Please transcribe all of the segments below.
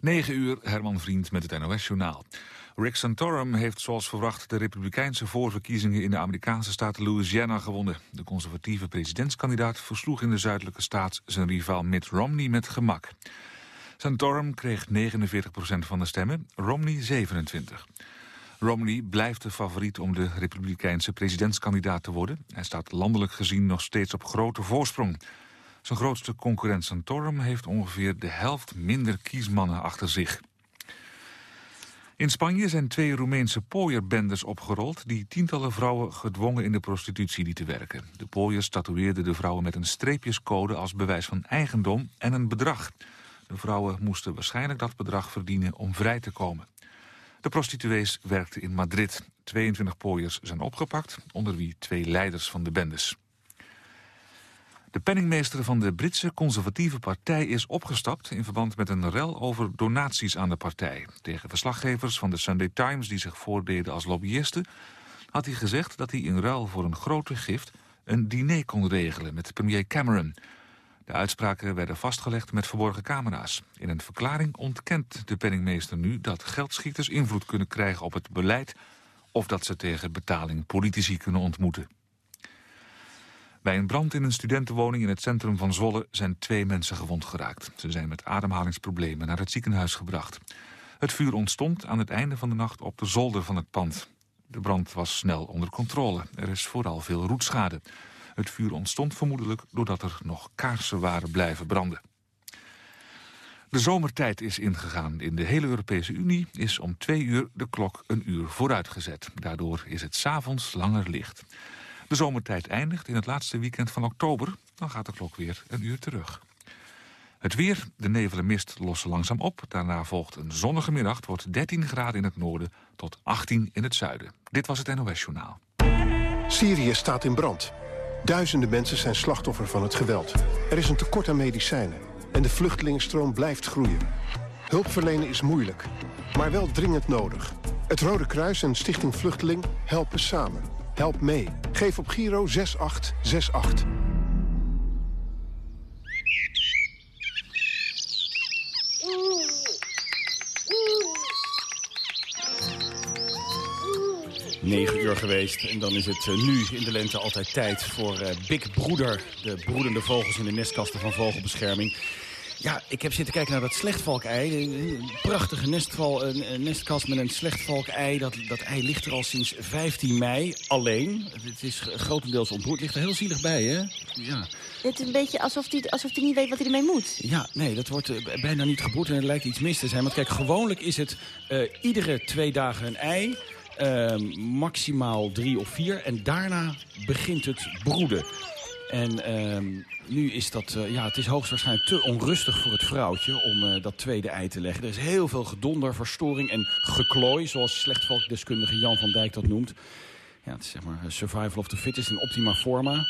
9 uur, Herman Vriend met het NOS-journaal. Rick Santorum heeft zoals verwacht de republikeinse voorverkiezingen in de Amerikaanse staat Louisiana gewonnen. De conservatieve presidentskandidaat versloeg in de zuidelijke staat zijn rivaal Mitt Romney met gemak. Santorum kreeg 49% van de stemmen, Romney 27. Romney blijft de favoriet om de republikeinse presidentskandidaat te worden. Hij staat landelijk gezien nog steeds op grote voorsprong. Zijn grootste concurrent Santorum heeft ongeveer de helft minder kiesmannen achter zich. In Spanje zijn twee Roemeense pooierbendes opgerold... die tientallen vrouwen gedwongen in de prostitutie lieten werken. De pooiers tatoeëerden de vrouwen met een streepjescode... als bewijs van eigendom en een bedrag. De vrouwen moesten waarschijnlijk dat bedrag verdienen om vrij te komen. De prostituees werkten in Madrid. 22 pooiers zijn opgepakt, onder wie twee leiders van de bendes. De penningmeester van de Britse conservatieve partij is opgestapt... in verband met een rel over donaties aan de partij. Tegen verslaggevers van de Sunday Times die zich voordeden als lobbyisten... had hij gezegd dat hij in ruil voor een grote gift... een diner kon regelen met premier Cameron. De uitspraken werden vastgelegd met verborgen camera's. In een verklaring ontkent de penningmeester nu... dat geldschieters invloed kunnen krijgen op het beleid... of dat ze tegen betaling politici kunnen ontmoeten. Bij een brand in een studentenwoning in het centrum van Zwolle zijn twee mensen gewond geraakt. Ze zijn met ademhalingsproblemen naar het ziekenhuis gebracht. Het vuur ontstond aan het einde van de nacht op de zolder van het pand. De brand was snel onder controle. Er is vooral veel roetschade. Het vuur ontstond vermoedelijk doordat er nog kaarsen waren blijven branden. De zomertijd is ingegaan. In de hele Europese Unie is om twee uur de klok een uur vooruitgezet. Daardoor is het s'avonds langer licht. De zomertijd eindigt in het laatste weekend van oktober. Dan gaat de klok weer een uur terug. Het weer, de nevel en mist lossen langzaam op. Daarna volgt een zonnige middag. Het wordt 13 graden in het noorden tot 18 in het zuiden. Dit was het NOS Journaal. Syrië staat in brand. Duizenden mensen zijn slachtoffer van het geweld. Er is een tekort aan medicijnen. En de vluchtelingenstroom blijft groeien. Hulp verlenen is moeilijk, maar wel dringend nodig. Het Rode Kruis en Stichting Vluchteling helpen samen. Help mee. Geef op Giro 6868. Negen uur geweest en dan is het eh, nu in de lente altijd tijd voor uh, Big Broeder. De broedende vogels in de nestkasten van vogelbescherming. Ja, ik heb zitten kijken naar dat slechtvalkei. Een prachtige nestval, een nestkast met een slechtvalkei. Dat, dat ei ligt er al sinds 15 mei alleen. Het is grotendeels ontbroed. ligt er heel zielig bij, hè? Ja. Het is een beetje alsof hij alsof niet weet wat hij ermee moet. Ja, nee, dat wordt uh, bijna niet gebroed en er lijkt iets mis te zijn. Want kijk, gewoonlijk is het uh, iedere twee dagen een ei... Uh, maximaal drie of vier. En daarna begint het broeden. En ehm, nu is dat, uh, ja, het is hoogstwaarschijnlijk te onrustig voor het vrouwtje om uh, dat tweede ei te leggen. Er is heel veel gedonder, verstoring en geklooi, zoals slechtvalkdeskundige Jan van Dijk dat noemt. Ja, het is zeg maar survival of the fittest in optima forma.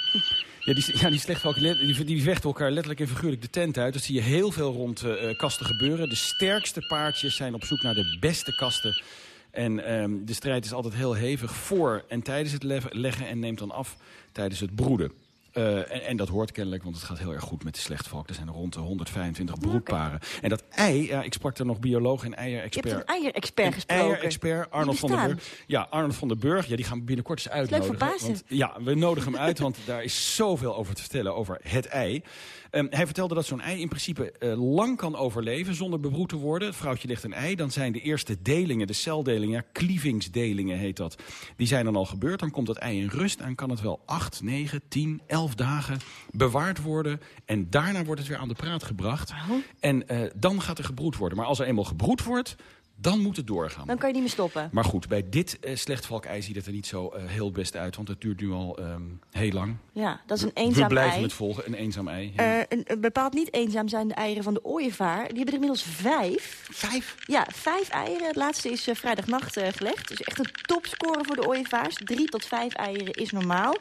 Ja, die, ja, die slechtvalken die, vechten elkaar letterlijk en figuurlijk de tent uit. Dat zie je heel veel rond kasten gebeuren. De sterkste paardjes zijn op zoek naar de beste kasten. En um, de strijd is altijd heel hevig voor en tijdens het leggen en neemt dan af tijdens het broeden. Uh, en, en, dat hoort kennelijk, want het gaat heel erg goed met de slechtvalk. Er zijn rond de 125 broedparen. En dat ei, ja, ik sprak er nog bioloog en eier-expert. Je hebt een eier-expert gesproken. Eier-expert, Arnold van der Burg. Ja, Arnold van der Burg. Ja, die gaan we binnenkort eens uitnodigen. Leuk voor want, Ja, we nodigen hem uit, want daar is zoveel over te vertellen over het ei. Um, hij vertelde dat zo'n ei in principe uh, lang kan overleven zonder bebroed te worden. Het vrouwtje legt een ei, dan zijn de eerste delingen, de celdelingen, ja, klievingsdelingen heet dat. Die zijn dan al gebeurd, dan komt dat ei in rust en kan het wel 8, 9, 10, 11 dagen bewaard worden. En daarna wordt het weer aan de praat gebracht. Oh. En uh, dan gaat er gebroed worden. Maar als er eenmaal gebroed wordt, dan moet het doorgaan. Dan kan je niet meer stoppen. Maar goed, bij dit uh, slechtvalkei ziet het er niet zo uh, heel best uit. Want het duurt nu al um, heel lang. Ja, dat is een eenzaam ei. We blijven ei. het volgen, een eenzaam ei. Ja. Uh, een, een bepaald niet eenzaam zijn de eieren van de ooievaar. Die hebben er inmiddels vijf. Vijf? Ja, vijf eieren. Het laatste is vrijdagnacht gelegd. Dus echt een topscore voor de ooievaars. Drie tot vijf eieren is normaal.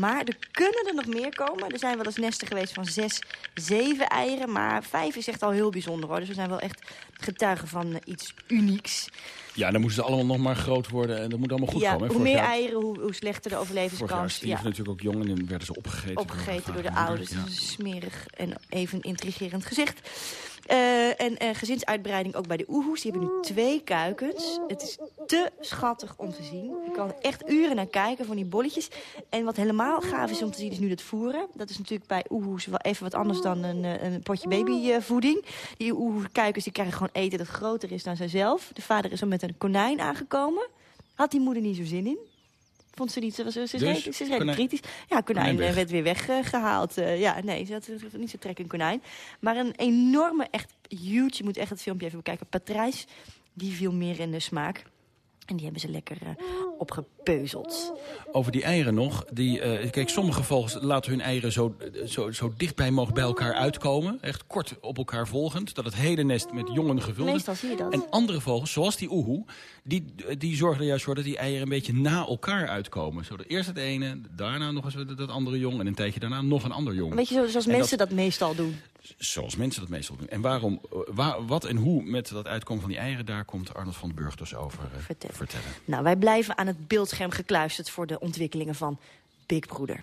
Maar er kunnen er nog meer komen. Er zijn wel eens nesten geweest van zes, zeven eieren. Maar vijf is echt al heel bijzonder hoor. Dus we zijn wel echt getuigen van iets unieks. Ja, dan moeten ze allemaal nog maar groot worden en dat moet allemaal goed ja, komen. Hoe meer jaar, eieren, hoe, hoe, slechter de overlevingskans. Vorig jaar ja. natuurlijk ook jong en dan werden ze opgegeten. Opgegeten door de, door de ouders. Ja. Smerig en even intrigerend gezicht. Uh, en uh, gezinsuitbreiding ook bij de oehoes. Die hebben nu twee kuikens. Het is te schattig om te zien. Je kan echt uren naar kijken van die bolletjes. En wat helemaal gaaf is om te zien is nu het voeren. Dat is natuurlijk bij oehoes wel even wat anders dan een, een potje babyvoeding. Die oehoekuikens die krijgen gewoon eten dat groter is dan zijzelf. De vader is al met een konijn aangekomen. Had die moeder niet zo zin in. Vond ze niet, ze, was, ze, dus, ze is redelijk kritisch. Ja, konijn, konijn werd weer weggehaald. Uh, ja, nee, ze had niet zo trek in konijn. Maar een enorme, echt huge, je moet echt het filmpje even bekijken. Patrijs, die viel meer in de smaak. En die hebben ze lekker uh, opgepeuzeld. Over die eieren nog. Die, uh, kijk, sommige vogels laten hun eieren zo, zo, zo dichtbij mogelijk bij elkaar uitkomen. Echt kort op elkaar volgend. Dat het hele nest met jongen gevuld is. Meestal zie je dat. En andere vogels, zoals die oehoe, die, die zorgen er juist voor dat die eieren een beetje na elkaar uitkomen. Zo eerst het ene, daarna nog eens dat andere jong. En een tijdje daarna nog een ander jong. Weet je, zoals mensen dat, dat meestal doen. Zoals mensen dat meestal doen. En waarom, eh, waar, wat en hoe met dat uitkomen van die eieren... daar komt Arnold van den Burg dus over uh, vertellen. vertellen. Nou, wij blijven aan het beeldscherm gekluisterd... voor de ontwikkelingen van Big Brother.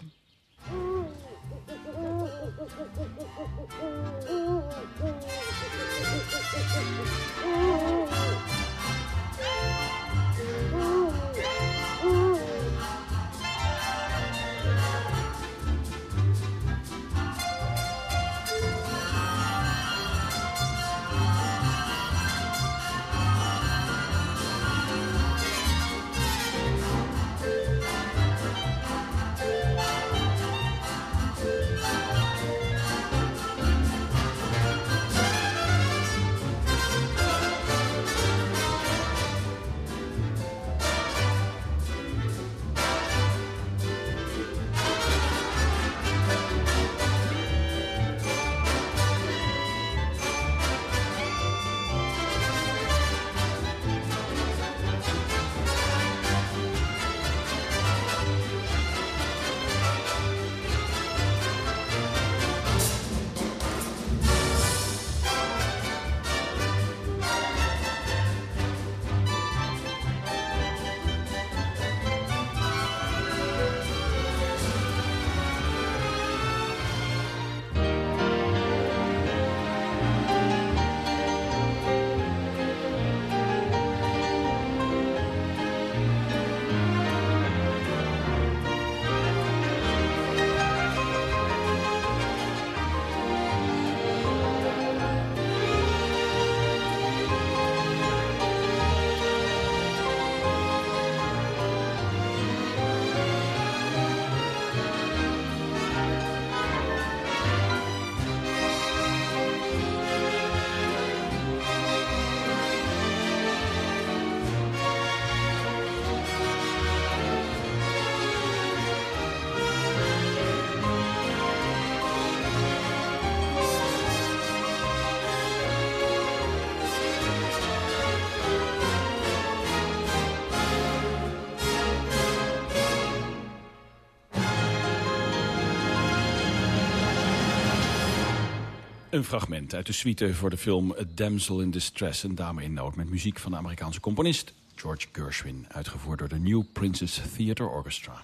Een fragment uit de suite voor de film A Damsel in Distress, een dame in nood... met muziek van de Amerikaanse componist George Gershwin... uitgevoerd door de New Princess Theatre Orchestra.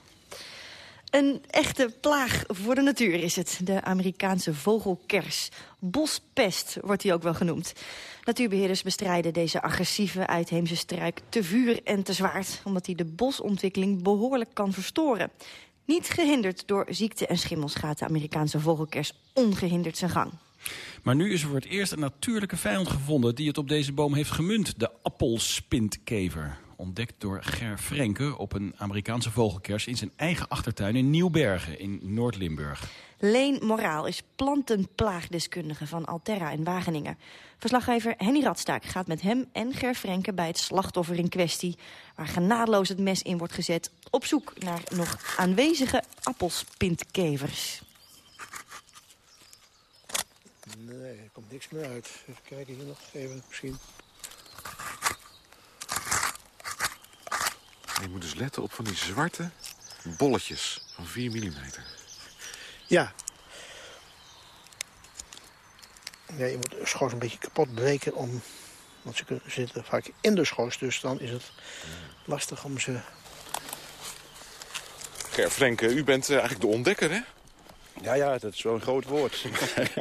Een echte plaag voor de natuur is het, de Amerikaanse vogelkers. Bospest wordt hij ook wel genoemd. Natuurbeheerders bestrijden deze agressieve uitheemse struik te vuur en te zwaard... omdat hij de bosontwikkeling behoorlijk kan verstoren. Niet gehinderd door ziekte en schimmels gaat de Amerikaanse vogelkers ongehinderd zijn gang. Maar nu is er voor het eerst een natuurlijke vijand gevonden... die het op deze boom heeft gemunt, de appelspintkever. Ontdekt door Ger Frenke op een Amerikaanse vogelkers... in zijn eigen achtertuin in Nieuwbergen in Noord-Limburg. Leen Moraal is plantenplaagdeskundige van Alterra in Wageningen. Verslaggever Henny Radstaak gaat met hem en Ger Frenke bij het slachtoffer in kwestie... waar genadeloos het mes in wordt gezet op zoek naar nog aanwezige appelspintkevers. Nee, er komt niks meer uit. Even kijken hier nog even misschien. Je moet dus letten op van die zwarte bolletjes van 4 mm. Ja. ja. Je moet de schoos een beetje kapot breken om... Want ze zitten vaak in de schoos, dus dan is het lastig om ze... Ger Frenke, u bent eh, eigenlijk de ontdekker, hè? Ja, ja, dat is wel een groot woord.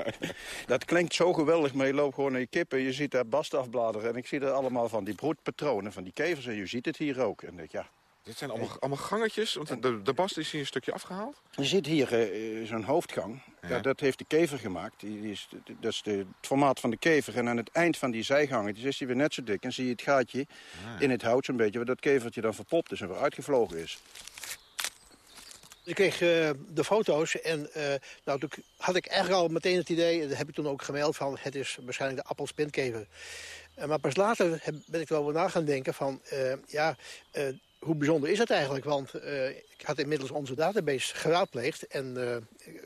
dat klinkt zo geweldig, maar je loopt gewoon naar je kippen... je ziet daar bast afbladeren en ik zie er allemaal van die broedpatronen... van die kevers en je ziet het hier ook. En ik, ja, Dit zijn allemaal, allemaal gangetjes, want de, de bast is hier een stukje afgehaald. Je ziet hier eh, zo'n hoofdgang. Ja. Ja. dat heeft de kever gemaakt. Die, die is, dat is de, het formaat van de kever. En aan het eind van die zijgangen is hij weer net zo dik. En zie je het gaatje in het hout zo'n beetje... waar dat kevertje dan verpopt is en weer uitgevlogen is. Ik kreeg eh, de foto's en toen had ik eigenlijk al meteen het idee... dat heb ik toen ook gemeld van het is waarschijnlijk de appelspinkever. Uh, maar pas later ben ik wel over na gaan denken van... ja, hoe bijzonder is het eigenlijk? Want ik had inmiddels onze database geraadpleegd... en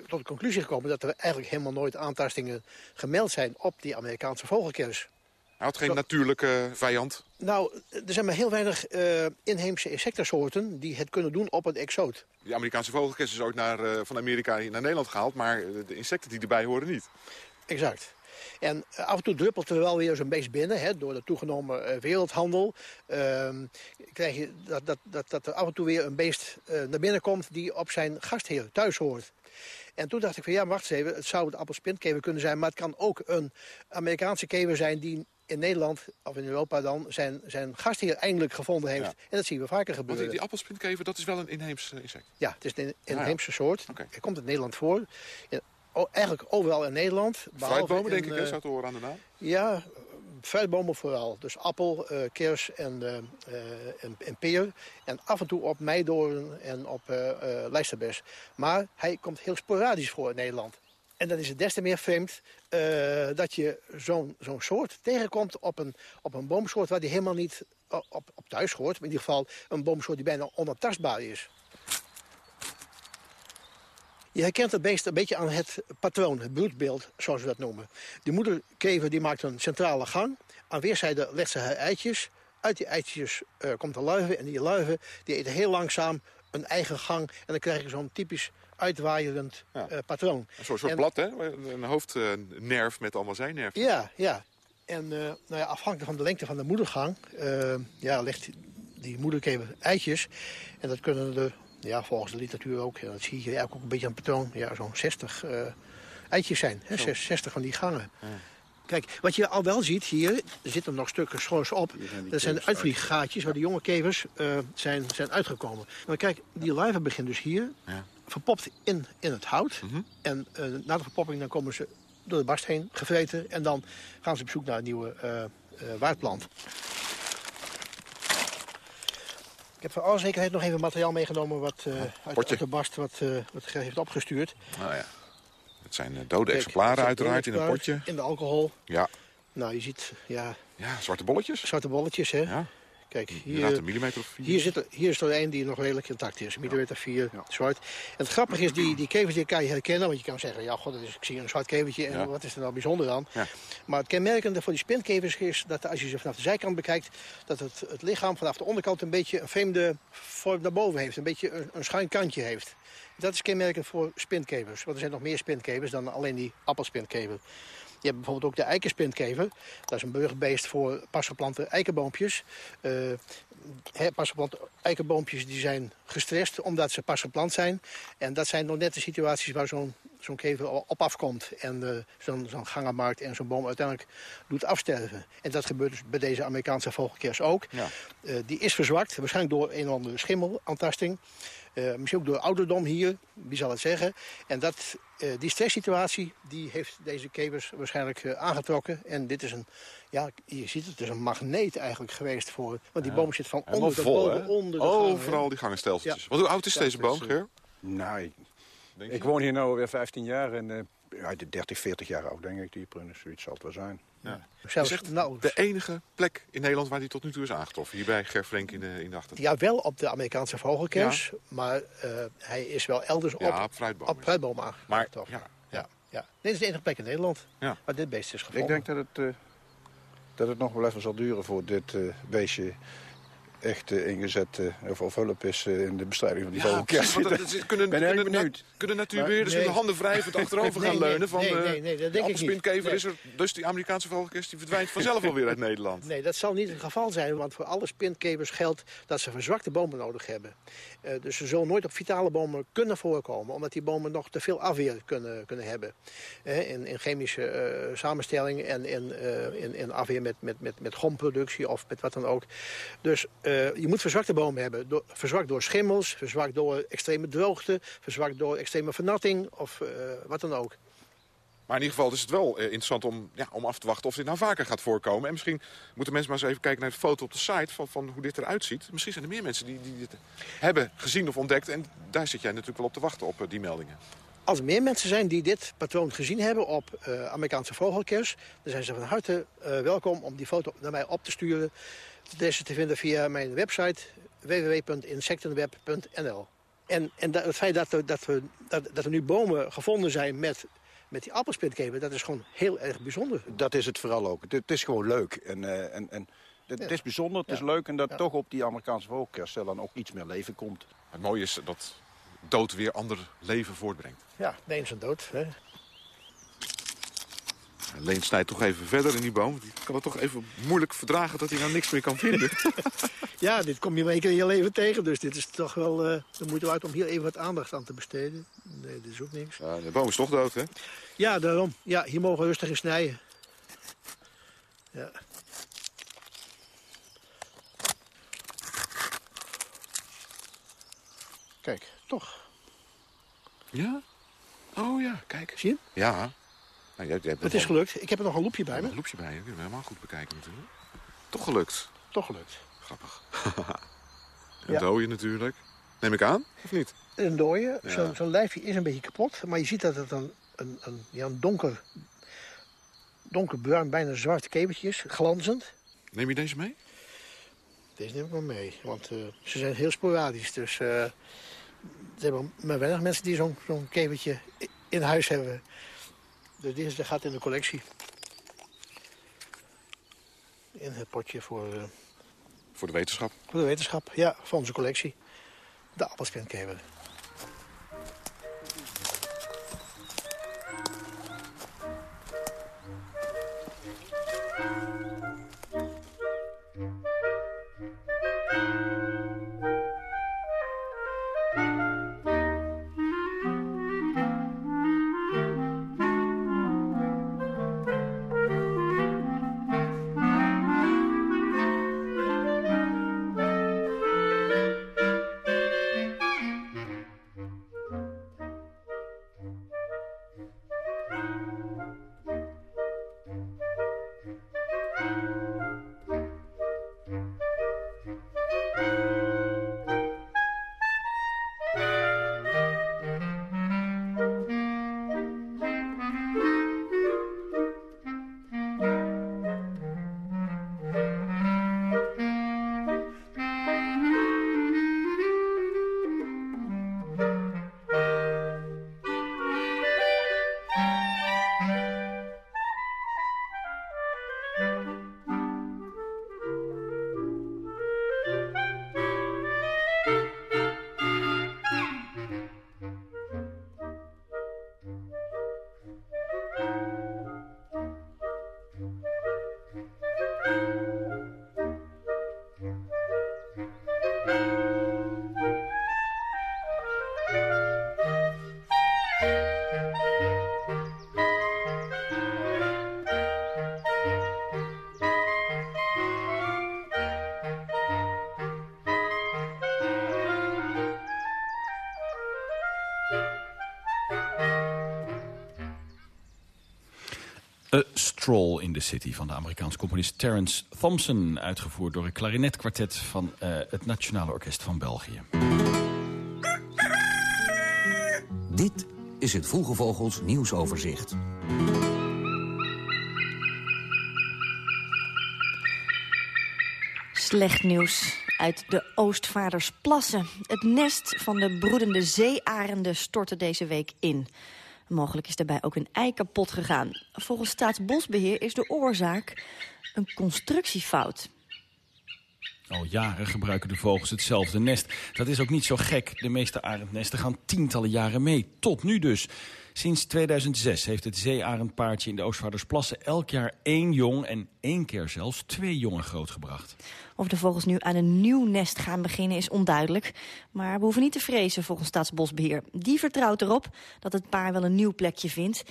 tot de conclusie gekomen dat er eigenlijk helemaal nooit aantastingen gemeld zijn... op die Amerikaanse vogelkers. Hij had geen Zo. natuurlijke vijand. Nou, er zijn maar heel weinig eh, inheemse insectensoorten die het kunnen doen op een exoot. Die Amerikaanse vogelkers is ooit naar, eh, van Amerika naar Nederland gehaald... maar eh, de insecten die erbij horen niet. Exact. En af en toe druppelt er wel weer zo'n beest binnen. Hè, door de toegenomen wereldhandel ehm, krijg je dat, dat, dat, dat er af en toe weer een beest naar binnen komt... die op zijn gastheer thuis hoort. En toen dacht ik van ja, wacht eens even. Het zou het appelspintkever kunnen zijn... maar het kan ook een Amerikaanse kever zijn... die in Nederland, of in Europa dan, zijn, zijn gastheer eindelijk gevonden heeft. Ja. En dat zien we vaker Want gebeuren. die, die appelspintkever, dat is wel een inheems insect. Ja, het is een inheemse soort. Het komt in Nederland voor. O- eigenlijk overal in Nederland. behalve Fruitbomen, denk in, ik, hè, eh, zou te horen aan de naam. Ja, fruitbomen vooral. Dus appel, eh, kers en, eh, en, en peer. En af en toe op meidoorn en op eh, lijsterbes. Maar hij komt heel sporadisch voor in Nederland. En dan is het des te meer vreemd eh, dat je zo'n zo'n soort tegenkomt op een, op een boomsoort... waar die helemaal niet op, op thuis hoort. Maar in ieder geval een boomsoort die bijna onaantastbaar is. Je herkent het beest een beetje aan het patroon, het bloedbeeld, zoals we dat noemen. Die moederkever die maakt een centrale gang. Aan weerszijden legt ze haar eitjes. Uit die eitjes eh, komt de larve en die larven die eten heel langzaam een eigen gang. En dan krijg je zo'n typisch uitwaaierend Ja. eh, patroon. Een soort, soort En- blad, hè? Een hoofdnerf met allemaal zijnerven. Ja, ja. En eh, nou ja, afhankelijk van de lengte van de moedergang eh, ja, legt die moederkever eitjes. En dat kunnen er, ja, volgens de literatuur ook, en dat zie je eigenlijk ook een beetje een patroon, ja, zo'n 60 eh, eitjes zijn. Hè, zes- 60 van die gangen. Kijk, wat je al wel ziet hier, er zitten nog stukken schors op. Dat zijn de uitvlieggaatjes waar de jonge kevers zijn, zijn uitgekomen. Maar kijk, die larve begint dus hier, Ja. Verpopt in, in het hout. En eh, na de verpopping dan komen ze door de barst heen, gevreten. En dan gaan ze op zoek naar een nieuwe eh eh, waardplant. Ik heb voor alle zekerheid nog even materiaal meegenomen wat, uit, de barst wat, eh wat heeft opgestuurd. Nou ja. Het zijn dode Kijk, exemplaren uiteraard in een potje. In de alcohol. Ja. Nou, je ziet ja, ja, zwarte bolletjes. zwarte bolletjes. Hè? Ja. Kijk, hier, een millimeter of vier. hier, zit er, hier is er een die nog redelijk intact is. Millimeter 4, zwart. En het grappige is, die, die kevers die kan je herkennen. Want je kan zeggen, ja, god, dat is, ik zie een zwart kevertje. En Ja. wat is er nou bijzonder aan? Ja. Maar het kenmerkende voor die spinkevers is dat als je ze vanaf de zijkant bekijkt... dat het, het lichaam vanaf de onderkant een beetje een vreemde vorm naar boven heeft. Een beetje een, een schuin kantje heeft. Dat is kenmerkend voor spinkevers. Want er zijn nog meer spinkevers dan alleen die appelspinkever. Je hebt bijvoorbeeld ook de eikenspintkever. Dat is een burgerbeest voor pasgeplante eikenboompjes. Eh hè, pasgeplante eikenboompjes die zijn gestrest omdat ze pas geplant zijn. En dat zijn nog net de situaties waar zo'n zo'n kever op afkomt. En eh, zo'n zo'n gangenmarkt en zo'n boom uiteindelijk doet afsterven. En dat gebeurt dus bij deze Amerikaanse vogelkers ook. Ja. Eh, die is verzwakt, waarschijnlijk door een of andere schimmelantasting. Eh, misschien ook door ouderdom hier, wie zal het zeggen. En dat, eh, die stresssituatie die heeft deze kevers waarschijnlijk eh, aangetrokken. En dit is een, ja, je ziet het, het is een magneet eigenlijk geweest voor. Want die boom zit van Helemaal onder vol, boven, onder de. Overal die gangenstelseltjes. Ja. Wat, hoe oud is Ja, deze boom, Ger? Nou, ik, woon hier nu alweer 15 jaar en ja, de 30, 40 jaar oud denk ik. Die prunus, zoiets zal het wel zijn. Ja. Zelfs, Is echt nou, de enige plek in Nederland waar die tot nu toe is aangetroffen. Hier bij Ger Frenk in de, in de achtertuin. ja, wel op de Amerikaanse vogelkers. Maar eh, hij is wel elders op, Ja, op Maar, aangetroffen. ja, Ja, ja. Dit is de enige plek in Nederland Ja. waar dit beest is gevonden. Ik denk dat het, eh, dat het nog wel even zal duren voor dit eh, beestje echt eh, ingezet uh, of, of, hulp is uh, in de bestrijding van die ja, vogelkers. Kunnen, kunnen, ben kunnen, benieuwd. kunnen natuurbeheerders nee. de handen wrijvend achterover gaan nee, leunen? Van, nee, nee, nee, dat denk de ik spinkever is er, dus die Amerikaanse vogelkers die verdwijnt vanzelf alweer uit Nederland. Nee, dat zal niet het geval zijn, want voor alle spinkevers geldt dat ze verzwakte bomen nodig hebben. Uh, dus ze zullen nooit op vitale bomen kunnen voorkomen, omdat die bomen nog te veel afweer kunnen, kunnen hebben. in, in chemische samenstelling en in, in, in afweer met, met, met, met gomproductie of met wat dan ook. Dus uh, je moet verzwakte bomen hebben. Verzwakt door schimmels, verzwakt door extreme droogte... verzwakt door extreme vernatting of uh, wat dan ook. Maar in ieder geval is het wel uh, interessant om, ja, om af te wachten of dit nou vaker gaat voorkomen. En misschien moeten mensen maar eens even kijken naar de foto op de site van, van hoe dit eruit ziet. Misschien zijn er meer mensen die, die dit hebben gezien of ontdekt. En daar zit jij natuurlijk wel op te wachten op die meldingen. Als er meer mensen zijn die dit patroon gezien hebben op uh, Amerikaanse vogelkers... dan zijn ze van harte uh, welkom om die foto naar mij op te sturen. Deze te vinden via mijn website www.insectenweb.nl. En, en dat, het feit dat er, dat, we, dat, dat er nu bomen gevonden zijn met, met die appelspintkever... dat is gewoon heel erg bijzonder. Dat is het vooral ook. Het, het is gewoon leuk. En, uh, en, en het, ja. het, is bijzonder, het ja. is leuk... en dat ja. toch op die Amerikaanse vogelkerstel dan ook iets meer leven komt. Het mooie is dat dood weer ander leven voortbrengt. Ja, de een zijn dood. Hè. Leen snijdt toch even verder in die boom. Die kan het toch even moeilijk verdragen dat hij nou niks meer kan vinden. ja, dit kom je maar één keer in je leven tegen. Dus dit is toch wel uh, de moeite waard om hier even wat aandacht aan te besteden. Nee, dit is ook niks. Ja, de boom is toch dood, hè? Ja, daarom. Ja, hier mogen we rustig in snijden. Ja. Kijk, toch. Ja? Oh ja, kijk. Zie je? Ja. Nou, jij, jij het is gelukt. Ik heb er nog een loepje bij me. Een loepje bij je. Kun je helemaal goed bekijken natuurlijk. Toch gelukt. Toch gelukt. Grappig. een ja. dode natuurlijk. Neem ik aan, of niet? Een. Ja. Zo'n zo lijfje is een beetje kapot. Maar je ziet dat het een, een, een, ja, een donker, donkerbruin, bijna zwart kevertje is. Glanzend. Neem je deze mee? Deze neem ik wel mee. Want uh, ze zijn heel sporadisch. Dus uh, er zijn maar weinig mensen die zo'n zo'n kevertje in huis hebben. Dus deze gaat in de collectie. In het potje voor... Uh, voor de wetenschap? Voor de wetenschap, ja. Voor onze collectie. De appelspinkever. A Stroll in the City van de Amerikaanse componist Terence Thompson. Uitgevoerd door een klarinetkwartet van uh, het Nationale Orkest van België. Dit is het Vroege Vogels nieuwsoverzicht. Slecht nieuws uit de Oostvaardersplassen. Het nest van de broedende zeearenden stortte deze week in. Mogelijk is daarbij ook een ei kapot gegaan. Volgens Staatsbosbeheer is de oorzaak een constructiefout. Al jaren gebruiken de vogels hetzelfde nest. Dat is ook niet zo gek. De meeste arendnesten gaan tientallen jaren mee. Tot nu dus. Sinds 2006 heeft het zeearendpaardje in de Oostvaardersplassen elk jaar één jong en één keer zelfs twee jongen grootgebracht. Of de vogels nu aan een nieuw nest gaan beginnen is onduidelijk. Maar we hoeven niet te vrezen volgens Staatsbosbeheer. Die vertrouwt erop dat het paar wel een nieuw plekje vindt.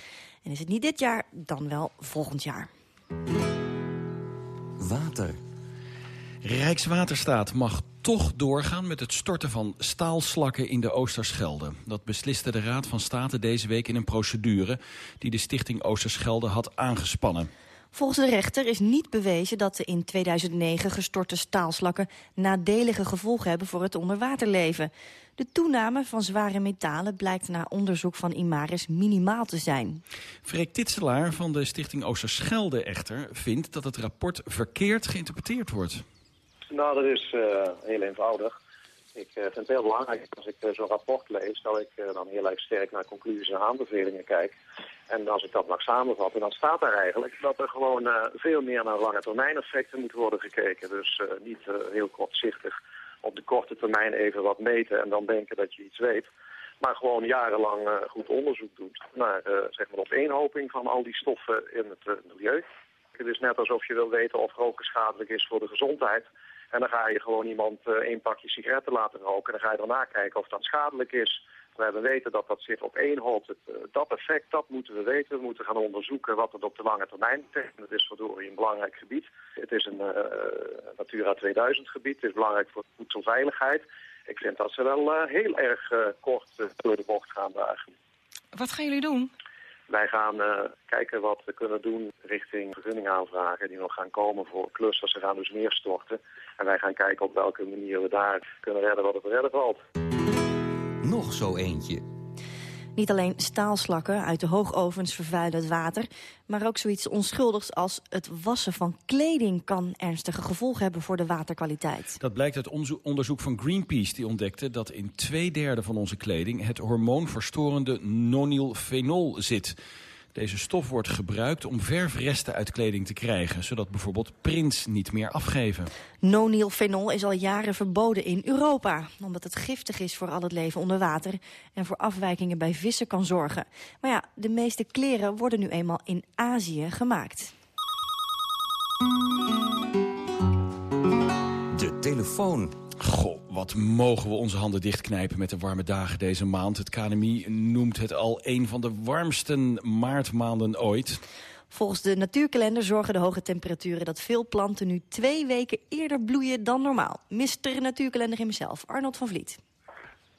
En is het niet dit jaar, dan wel volgend jaar. Water. Rijkswaterstaat mag toch doorgaan met het storten van staalslakken in de Oosterschelde. Dat besliste de Raad van State deze week in een procedure die de stichting Oosterschelde had aangespannen. Volgens de rechter is niet bewezen dat de in 2009 gestorte staalslakken nadelige gevolgen hebben voor het onderwaterleven. De toename van zware metalen blijkt na onderzoek van Imaris minimaal te zijn. Freek Titselaar van de stichting Oosterschelde echter vindt dat het rapport verkeerd geïnterpreteerd wordt. Nou, dat is uh, heel eenvoudig. Ik uh, vind het heel belangrijk als ik uh, zo'n rapport lees, dat ik dan heel erg sterk naar conclusies en aanbevelingen kijk. En als ik dat mag samenvatten, dan staat daar eigenlijk dat er gewoon veel meer naar lange termijn effecten moet worden gekeken. Dus niet heel kortzichtig op de korte termijn even wat meten en dan denken dat je iets weet. Maar gewoon jarenlang goed onderzoek doet naar zeg maar opeenhoping van al die stoffen in het milieu. Het is net alsof je wil weten of roken schadelijk is voor de gezondheid. En dan ga je gewoon iemand uh, één pakje sigaretten laten roken. En dan ga je daarna kijken of dat schadelijk is. We weten dat dat zich op één hoopt. Het, uh, dat effect, dat moeten we weten. We moeten gaan onderzoeken wat het op de lange termijn betekent. Het is verdorie een belangrijk gebied. Het is een uh, Natura 2000 gebied. Het is belangrijk voor voedselveiligheid. Ik vind dat ze wel heel erg kort door de bocht gaan daar. Wat gaan jullie doen? Wij gaan uh, kijken wat we kunnen doen richting vergunningaanvragen die nog gaan komen voor clusters. Ze gaan dus meer storten. En wij gaan kijken op welke manier we daar kunnen redden wat te redden valt. Nog zo eentje. Niet alleen staalslakken uit de hoogovens vervuilen het water... maar ook zoiets onschuldigs als het wassen van kleding... kan ernstige gevolgen hebben voor de waterkwaliteit. Dat blijkt uit onderzoek van Greenpeace. Die ontdekte dat in twee derde van onze kleding... het hormoonverstorende nonylphenol zit... Deze stof wordt gebruikt om verfresten uit kleding te krijgen... zodat bijvoorbeeld prints niet meer afgeven. Nonylphenol is al jaren verboden in Europa... omdat het giftig is voor al het leven onder water... en voor afwijkingen bij vissen kan zorgen. Maar ja, de meeste kleren worden nu eenmaal in Azië gemaakt. De telefoon. Goh, wat mogen we onze handen dichtknijpen met de warme dagen deze maand. Het KNMI noemt het al een van de warmste maartmaanden ooit. Volgens de natuurkalender zorgen de hoge temperaturen dat veel planten nu twee weken eerder bloeien dan normaal. Mister Natuurkalender hemzelf, Arnold van Vliet.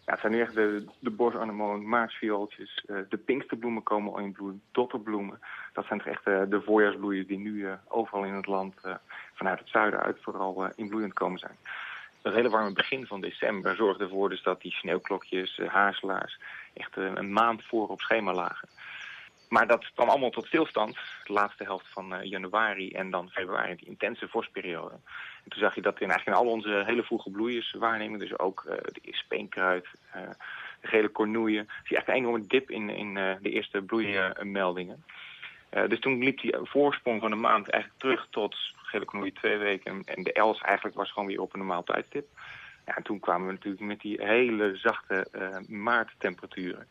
Ja, het zijn nu echt de, de bosanemonen, maarsviooltjes, uh, de pinksterbloemen komen al in bloei, dotterbloemen. Dat zijn toch echt uh, de voorjaarsbloeien die nu uh, overal in het land vanuit het zuiden uit vooral in bloeiend komen zijn het hele warme begin van december zorgde ervoor dus dat die sneeuwklokjes, uh, hazelaars, echt uh, een maand voor op schema lagen. Maar dat kwam allemaal tot stilstand, de laatste helft van uh, januari en dan februari, die intense vorstperiode. En toen zag je dat in eigenlijk in al onze hele vroege bloeiers waarnemen, dus ook de speenkruid, de gele cornoeien, zie je echt een enorme dip in, in de eerste bloeimeldingen. dus toen liep die voorsprong van een maand eigenlijk terug tot gele knoei twee weken. En de els eigenlijk was gewoon weer op een normaal tijdstip. Ja, en toen kwamen we natuurlijk met die hele zachte uh, maarttemperaturen.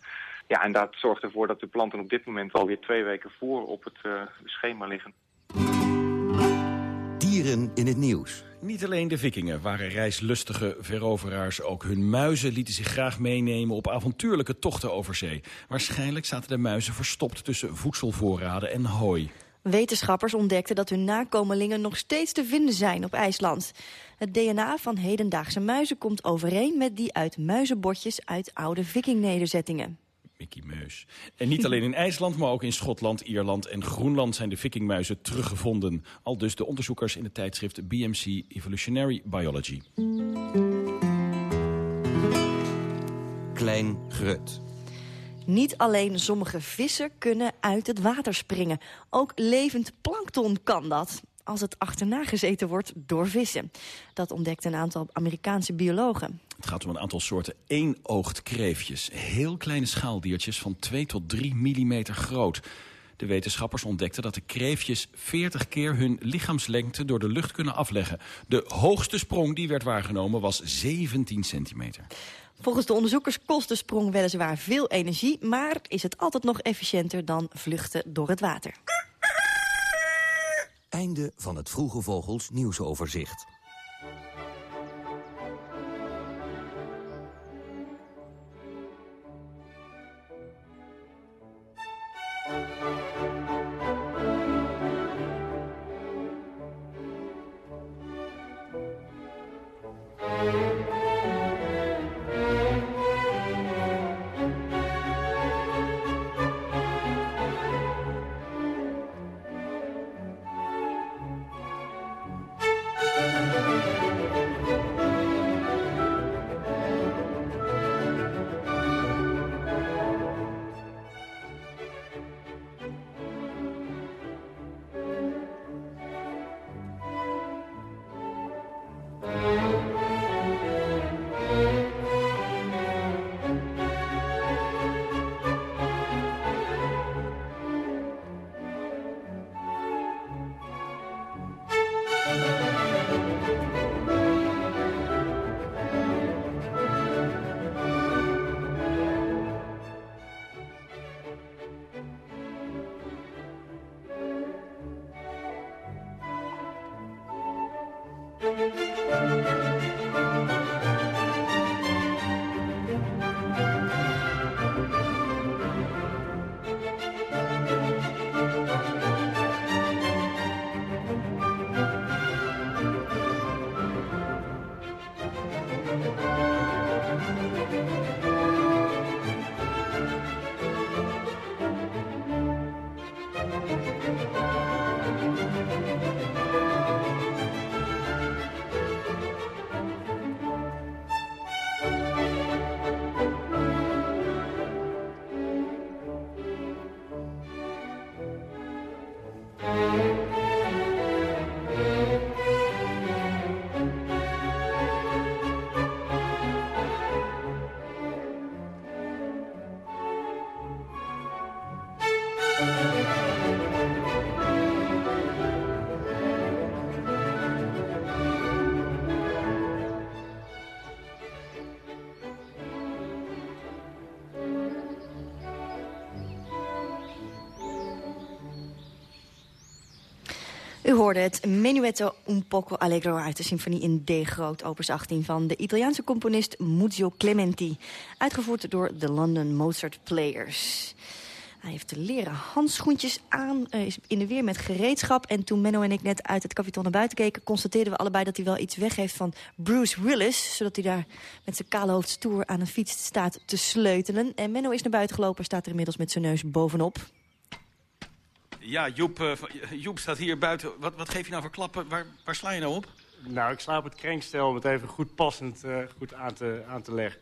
Ja, en dat zorgt ervoor dat de planten op dit moment alweer twee weken voor op het uh, schema liggen. Dieren in het nieuws. Niet alleen de vikingen waren reislustige veroveraars. Ook hun muizen lieten zich graag meenemen op avontuurlijke tochten over zee. Waarschijnlijk zaten de muizen verstopt tussen voedselvoorraden en hooi. Wetenschappers ontdekten dat hun nakomelingen nog steeds te vinden zijn op IJsland. Het DNA van hedendaagse muizen komt overeen met die uit muizenbotjes uit oude vikingnederzettingen. Mickey Meus. En niet alleen in IJsland, maar ook in Schotland, Ierland en Groenland zijn de vikingmuizen teruggevonden. Al dus de onderzoekers in het tijdschrift BMC Evolutionary Biology. Klein Grut. Niet alleen sommige vissen kunnen uit het water springen. Ook levend plankton kan dat als het achterna gezeten wordt door vissen. Dat ontdekt een aantal Amerikaanse biologen. Het gaat om een aantal soorten éénoogd kreefjes. Heel kleine schaaldiertjes van 2 tot 3 millimeter groot. De wetenschappers ontdekten dat de kreefjes 40 keer hun lichaamslengte door de lucht kunnen afleggen. De hoogste sprong die werd waargenomen was 17 centimeter. Volgens de onderzoekers kost de sprong weliswaar veel energie... maar is het altijd nog efficiënter dan vluchten door het water. Einde van het Vroege Vogels nieuwsoverzicht. Hoorde het Menuetto un poco allegro uit de symfonie in D groot, opus 18 van de Italiaanse componist Muzio Clementi, uitgevoerd door de London Mozart Players. Hij heeft de leren handschoentjes aan, uh, is in de weer met gereedschap. En toen Menno en ik net uit het kapiton naar buiten keken... constateerden we allebei dat hij wel iets weg heeft van Bruce Willis... zodat hij daar met zijn kale hoofd stoer aan een fiets staat te sleutelen. En Menno is naar buiten gelopen, staat er inmiddels met zijn neus bovenop. Ja, Joep, uh, Joep staat hier buiten. Wat, wat geef je nou voor klappen? Waar, waar sla je nou op? Nou, ik sla op het krenkstel om het even goed passend uh, goed aan te, aan te leggen.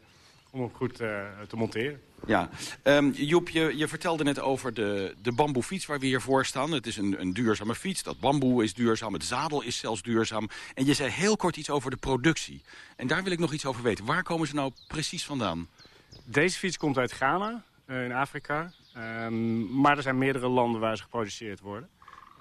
Om hem goed uh, te monteren. Ja, um, Joep, je, je vertelde net over de, de bamboefiets waar we hier voor staan. Het is een, een duurzame fiets, dat bamboe is duurzaam, het zadel is zelfs duurzaam. En je zei heel kort iets over de productie. En daar wil ik nog iets over weten. Waar komen ze nou precies vandaan? Deze fiets komt uit Ghana, in Afrika. Um, maar er zijn meerdere landen waar ze geproduceerd worden.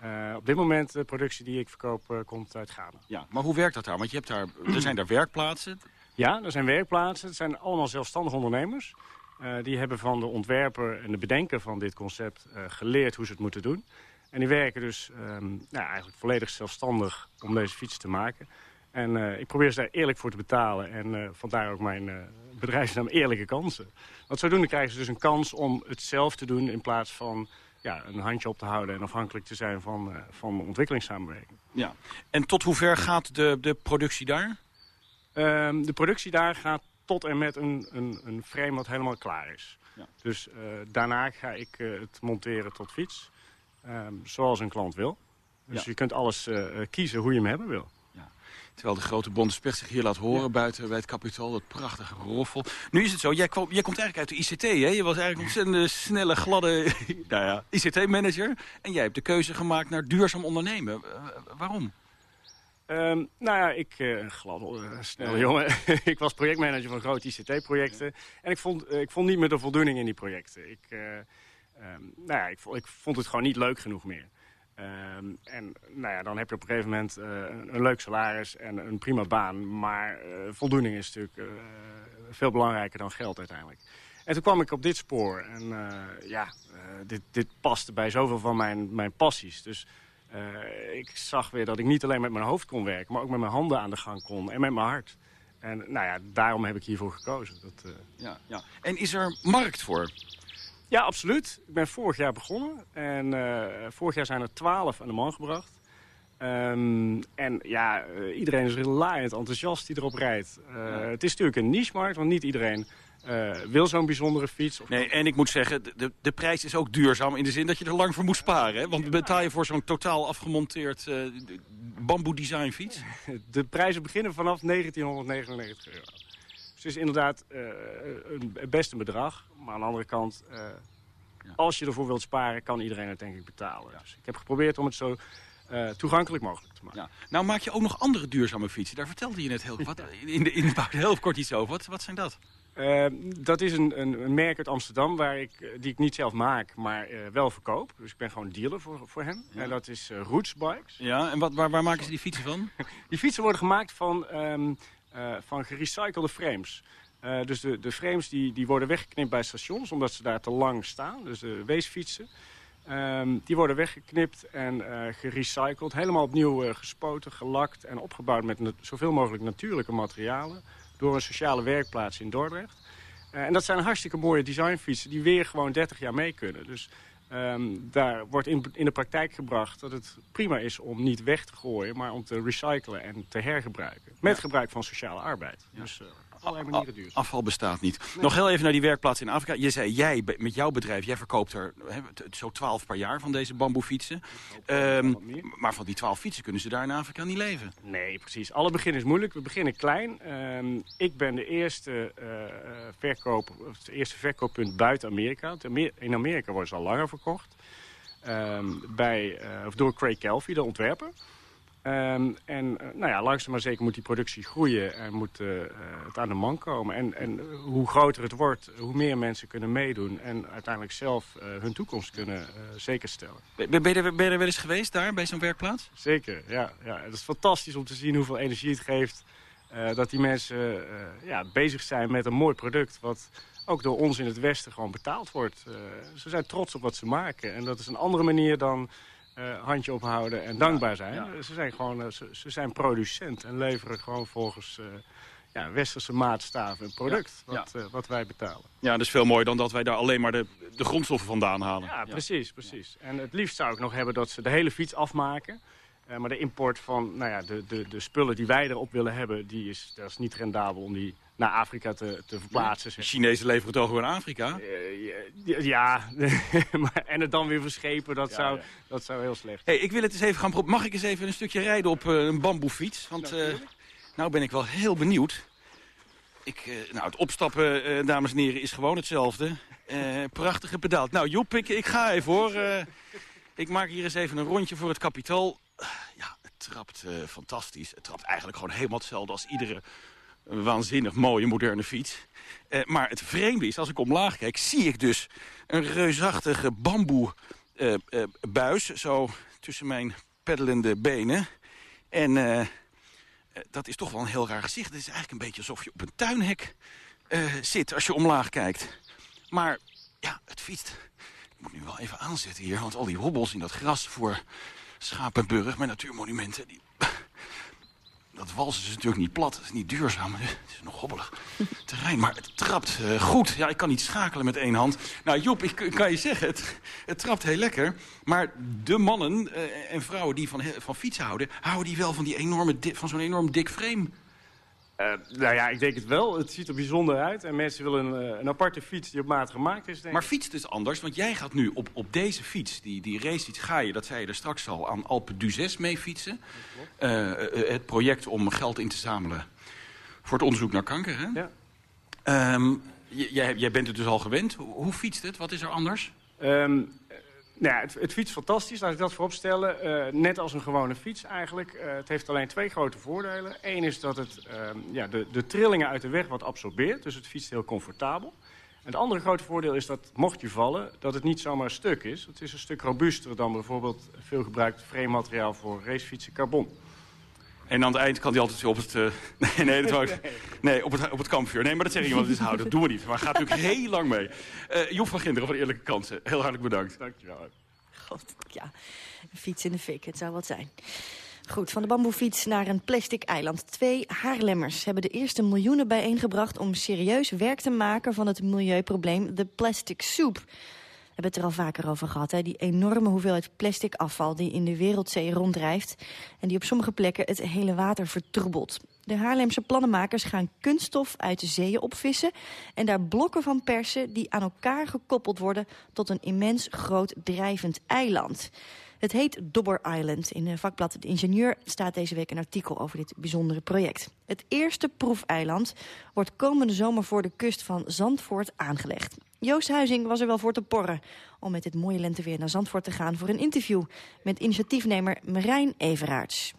Uh, op dit moment, de productie die ik verkoop, uh, komt uit Ghana. Ja, maar hoe werkt dat daar? Want je hebt daar, er zijn daar werkplaatsen. Ja, er zijn werkplaatsen. Het zijn allemaal zelfstandige ondernemers. Uh, die hebben van de ontwerper en de bedenker van dit concept geleerd hoe ze het moeten doen. En die werken dus um, nou, eigenlijk volledig zelfstandig om deze fiets te maken. En uh, ik probeer ze daar eerlijk voor te betalen. En uh, vandaar ook mijn uh, bedrijfsnaam Eerlijke Kansen. Want zodoende krijgen ze dus een kans om het zelf te doen... in plaats van ja, een handje op te houden en afhankelijk te zijn van, van ontwikkelingssamenwerking. Ja. En tot hoever gaat de, de productie daar? Um, de productie daar gaat tot en met een, een, een frame wat helemaal klaar is. Ja. Dus daarna ga ik het monteren tot fiets. Um, zoals een klant wil. Dus ja. je kunt alles kiezen hoe je hem hebben wil. Terwijl de grote bonte specht zich hier laat horen ja. buiten bij het kapitool. Dat prachtige roffel. Nu is het zo, jij, kwam, jij komt eigenlijk uit de ICT, hè? Je was eigenlijk een ontzettend snelle, gladde nou ja, ICT-manager. En jij hebt de keuze gemaakt naar duurzaam ondernemen. Uh, waarom? Um, nou ja, ik, uh, glad, uh, snel jongen. ik was projectmanager van grote ICT-projecten. En ik vond, uh, ik vond niet meer de voldoening in die projecten. Ik, Ehm, nou ja, ik, ik, vond het gewoon niet leuk genoeg meer. Ehm, en nou ja, dan heb je op een gegeven moment uh, een, leuk salaris en een prima baan. Maar uh, voldoening is natuurlijk uh, veel belangrijker dan geld uiteindelijk. En toen kwam ik op dit spoor. En ja, dit, dit paste bij zoveel van mijn, mijn passies. Dus ik zag weer dat ik niet alleen met mijn hoofd kon werken... maar ook met mijn handen aan de gang kon en met mijn hart. En nou ja, daarom heb ik hiervoor gekozen. Dat, ja, ja. En is er markt voor? Ja, absoluut. Ik ben vorig jaar begonnen. En uh, vorig jaar zijn er twaalf aan de man gebracht. Um, en ja, uh, iedereen is laaiend enthousiast die erop rijdt. Uh, ja. Het is natuurlijk een niche-markt, want niet iedereen wil zo'n bijzondere fiets. Of nee, en ik moet zeggen, de, de prijs is ook duurzaam in de zin dat je er lang voor moet sparen. Hè? Want betaal je voor zo'n totaal afgemonteerd bamboe design fiets? De prijzen beginnen vanaf 1999 euro. Dus het is inderdaad een best een bedrag. Maar aan de andere kant, uh, ja. als je ervoor wilt sparen, kan iedereen het denk ik betalen. Ja. Dus ik heb geprobeerd om het zo uh, toegankelijk mogelijk te maken. Ja. Nou maak je ook nog andere duurzame fietsen. Daar vertelde je net heel, wat, in de inbouw heel kort iets over. Wat, wat zijn dat? Uh, dat is een, een, een, merk uit Amsterdam waar ik, die ik niet zelf maak, maar uh, wel verkoop. Dus ik ben gewoon dealer voor, voor hen. Ja. En dat is uh, Roots Bikes. Ja, en wat, waar, waar maken ze die fietsen van? die fietsen worden gemaakt van, um, van gerecyclede frames. Uh, dus de, de frames die, die worden weggeknipt bij stations, omdat ze daar te lang staan. Dus de weesfietsen. Um, die worden weggeknipt en uh, gerecycled. Helemaal opnieuw gespoten, gelakt en opgebouwd met zoveel mogelijk natuurlijke materialen. Door een sociale werkplaats in Dordrecht. en dat zijn hartstikke mooie designfietsen die weer gewoon 30 jaar mee kunnen. Dus um, daar wordt in, in de praktijk gebracht dat het prima is om niet weg te gooien... maar om te recyclen en te hergebruiken. Met ja. gebruik van sociale arbeid. Ja. Dus, duur. Afval bestaat niet. Nee. Nog heel even naar die werkplaats in Afrika. Je zei, jij met jouw bedrijf, jij verkoopt er he, zo 12 per jaar van deze bamboefietsen. Um, maar van die 12 fietsen kunnen ze daar in Afrika niet leven. Nee, precies. Alle beginnen is moeilijk. We beginnen klein. Um, ik ben de eerste, uh, verkoop, het eerste verkooppunt buiten Amerika. In Amerika worden ze al langer verkocht. Um, bij, uh, of door Craig Kelvy, de ontwerper. Um, en uh, nou ja, langzaam maar zeker moet die productie groeien en moet uh, het aan de man komen. En, en hoe groter het wordt, hoe meer mensen kunnen meedoen en uiteindelijk zelf uh, hun toekomst kunnen zekerstellen. Ben, ben, je er, ben je er wel eens geweest daar, bij zo'n werkplaats? Zeker, ja, ja. Het is fantastisch om te zien hoeveel energie het geeft. dat die mensen ja, bezig zijn met een mooi product wat ook door ons in het Westen gewoon betaald wordt. ze zijn trots op wat ze maken en dat is een andere manier dan... Uh, handje ophouden en dankbaar zijn. Ja, ja. Ze zijn gewoon uh, ze, ze, zijn producent en leveren gewoon volgens uh, ja, westerse maatstaven een product wat, wat wij betalen. Ja, dat is veel mooier dan dat wij daar alleen maar de, de grondstoffen vandaan halen. Ja, precies, precies. En het liefst zou ik nog hebben dat ze de hele fiets afmaken. maar de import van nou ja, de, de, de spullen die wij erop willen hebben, die is, dat is niet rendabel om die naar Afrika te, te verplaatsen. De Chinezen leveren het al gewoon aan Afrika? Uh, ja, en het dan weer verschepen, dat, ja, zou, ja. dat zou heel slecht hey, Ik wil het eens even gaan proberen. Mag ik eens even een stukje rijden op uh, een bamboefiets? Want uh, nou ben ik wel heel benieuwd. Ik, nou, het opstappen, dames en heren, is gewoon hetzelfde. prachtige pedaal. Nou, Joep, ik, ik ga even hoor. ik maak hier eens even een rondje voor het kapitool. ja, het trapt fantastisch. Het trapt eigenlijk gewoon helemaal hetzelfde als iedere waanzinnig mooie moderne fiets. Uh, maar het vreemde is, als ik omlaag kijk, zie ik dus een reusachtige bamboe uh, uh, buis. Zo tussen mijn peddelende benen. En dat is toch wel een heel raar gezicht. Het is eigenlijk een beetje alsof je op een tuinhek zit als je omlaag kijkt. Maar ja, het fietst. Ik moet nu wel even aanzetten hier, want al die hobbels in dat gras voor Schapenburg, mijn natuurmonumenten... Die dat walsen is natuurlijk niet plat, het is niet duurzaam. Het is nog hobbelig terrein, maar het trapt uh, goed. Ja, ik kan niet schakelen met één hand. Nou Joep, ik kan je zeggen, het, trapt heel lekker. Maar de mannen uh, en vrouwen die van, van fietsen houden... houden die wel van, die enorme, van zo'n enorm dik frame... Uh, nou ja, ik denk het wel. Het ziet er bijzonder uit. En mensen willen een, een aparte fiets die op maat gemaakt is. Denk maar fietst is anders, want jij gaat nu op, op deze fiets, die, die racefiets, ga je, dat zei je er straks al, aan Alpe d'Huez mee fietsen. Uh, het project om geld in te zamelen voor het onderzoek naar kanker. Hè? Ja. Um, jij, jij bent het dus al gewend. Hoe fietst het? Wat is er anders? Um, nou het, het fiets fantastisch, laat ik dat vooropstellen. Uh, net als een gewone fiets eigenlijk. Uh, het heeft alleen twee grote voordelen. Eén is dat het uh, ja, de, de trillingen uit de weg wat absorbeert. Dus het fietst heel comfortabel. Het andere grote voordeel is dat, mocht je vallen, dat het niet zomaar stuk is. Het is een stuk robuuster dan bijvoorbeeld veel gebruikt framemateriaal voor racefietsen carbon. En aan het eind kan hij altijd op het... Uh, nee, nee, dat wou ik, nee op, het, op het kampvuur. Nee, maar dat zeg je want het is houden. Dat doen we niet. Maar gaat natuurlijk heel lang mee. Uh, Joep van Ginderen van Eerlijke Kansen. Heel hartelijk bedankt. Dankjewel. God, ja. Een fiets in de fik, het zou wat zijn. Goed, van de bamboefiets naar een plastic eiland. Twee Haarlemmers hebben de eerste miljoenen bijeengebracht... om serieus werk te maken van het milieuprobleem de plastic soep. We hebben het er al vaker over gehad. Hè? Die enorme hoeveelheid plastic afval die in de wereldzee ronddrijft... en die op sommige plekken het hele water vertroebelt. De Haarlemse plannenmakers gaan kunststof uit de zeeën opvissen... en daar blokken van persen die aan elkaar gekoppeld worden... tot een immens groot drijvend eiland. Het heet Dobber Island. In het vakblad De Ingenieur staat deze week een artikel over dit bijzondere project. Het eerste proefeiland wordt komende zomer voor de kust van Zandvoort aangelegd. Joost Huizing was er wel voor te porren om met dit mooie lenteweer naar Zandvoort te gaan voor een interview met initiatiefnemer Marijn Everaerts.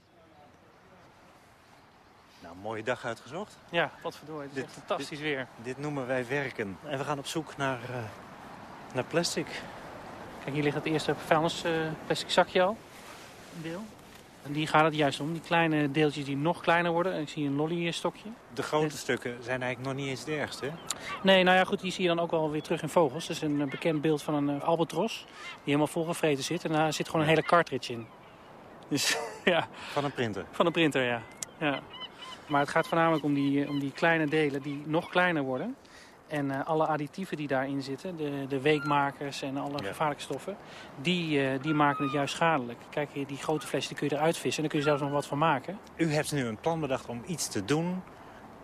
Nou, mooie dag uitgezocht. Ja, wat verdorie. Het is dit, fantastisch weer. Dit noemen wij werken. En we gaan op zoek naar, uh, naar plastic. Kijk, hier ligt het eerste vuilnis uh, plastic zakje al. Een deel. En die gaat het juist om. Die kleine deeltjes die nog kleiner worden. Ik zie een lollystokje. De grote stukken zijn eigenlijk nog niet eens het ergste, Nee, nou ja, goed, die zie je dan ook wel weer terug in vogels. Dat is een bekend beeld van een albatros die helemaal volgevreten zit. En daar zit gewoon een hele cartridge in. Dus, ja. Van een printer? Van een printer, ja. ja. Maar het gaat voornamelijk om die, om die kleine delen die nog kleiner worden. En uh, alle additieven die daarin zitten, de, de weekmakers en alle ja. gevaarlijke stoffen, die, uh, die maken het juist schadelijk. Kijk, die grote flessen die kun je eruit vissen en daar kun je zelfs nog wat van maken. U hebt nu een plan bedacht om iets te doen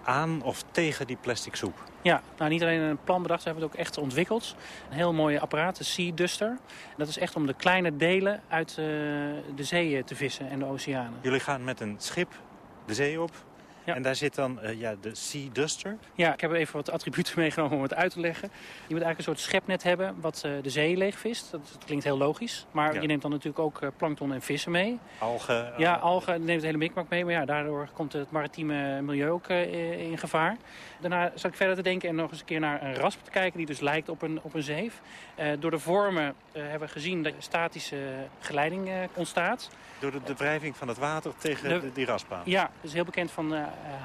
aan of tegen die plastic soep. Ja, nou niet alleen een plan bedacht, we hebben het ook echt ontwikkeld. Een heel mooi apparaat, de Sea Duster. En dat is echt om de kleine delen uit uh, de zeeën te vissen en de oceanen. Jullie gaan met een schip de zee op, ja. En daar zit dan uh, ja, de Sea Duster. Ja, ik heb even wat attributen meegenomen om het uit te leggen. Je moet eigenlijk een soort schepnet hebben wat uh, de zee leegvist. Dat, dat, klinkt heel logisch. Maar ja. je neemt dan natuurlijk ook uh, plankton en vissen mee. Algen. Ja, algen neemt het hele mikmak mee. Maar ja, daardoor komt het maritieme milieu ook in gevaar. Daarna zat ik verder te denken en nog eens een keer naar een rasp te kijken... die dus lijkt op een, op een zeef. door de vormen hebben we gezien dat statische geleiding ontstaat. Door de, de wrijving van het water tegen de, de, die raspbaan? Ja, dat is heel bekend van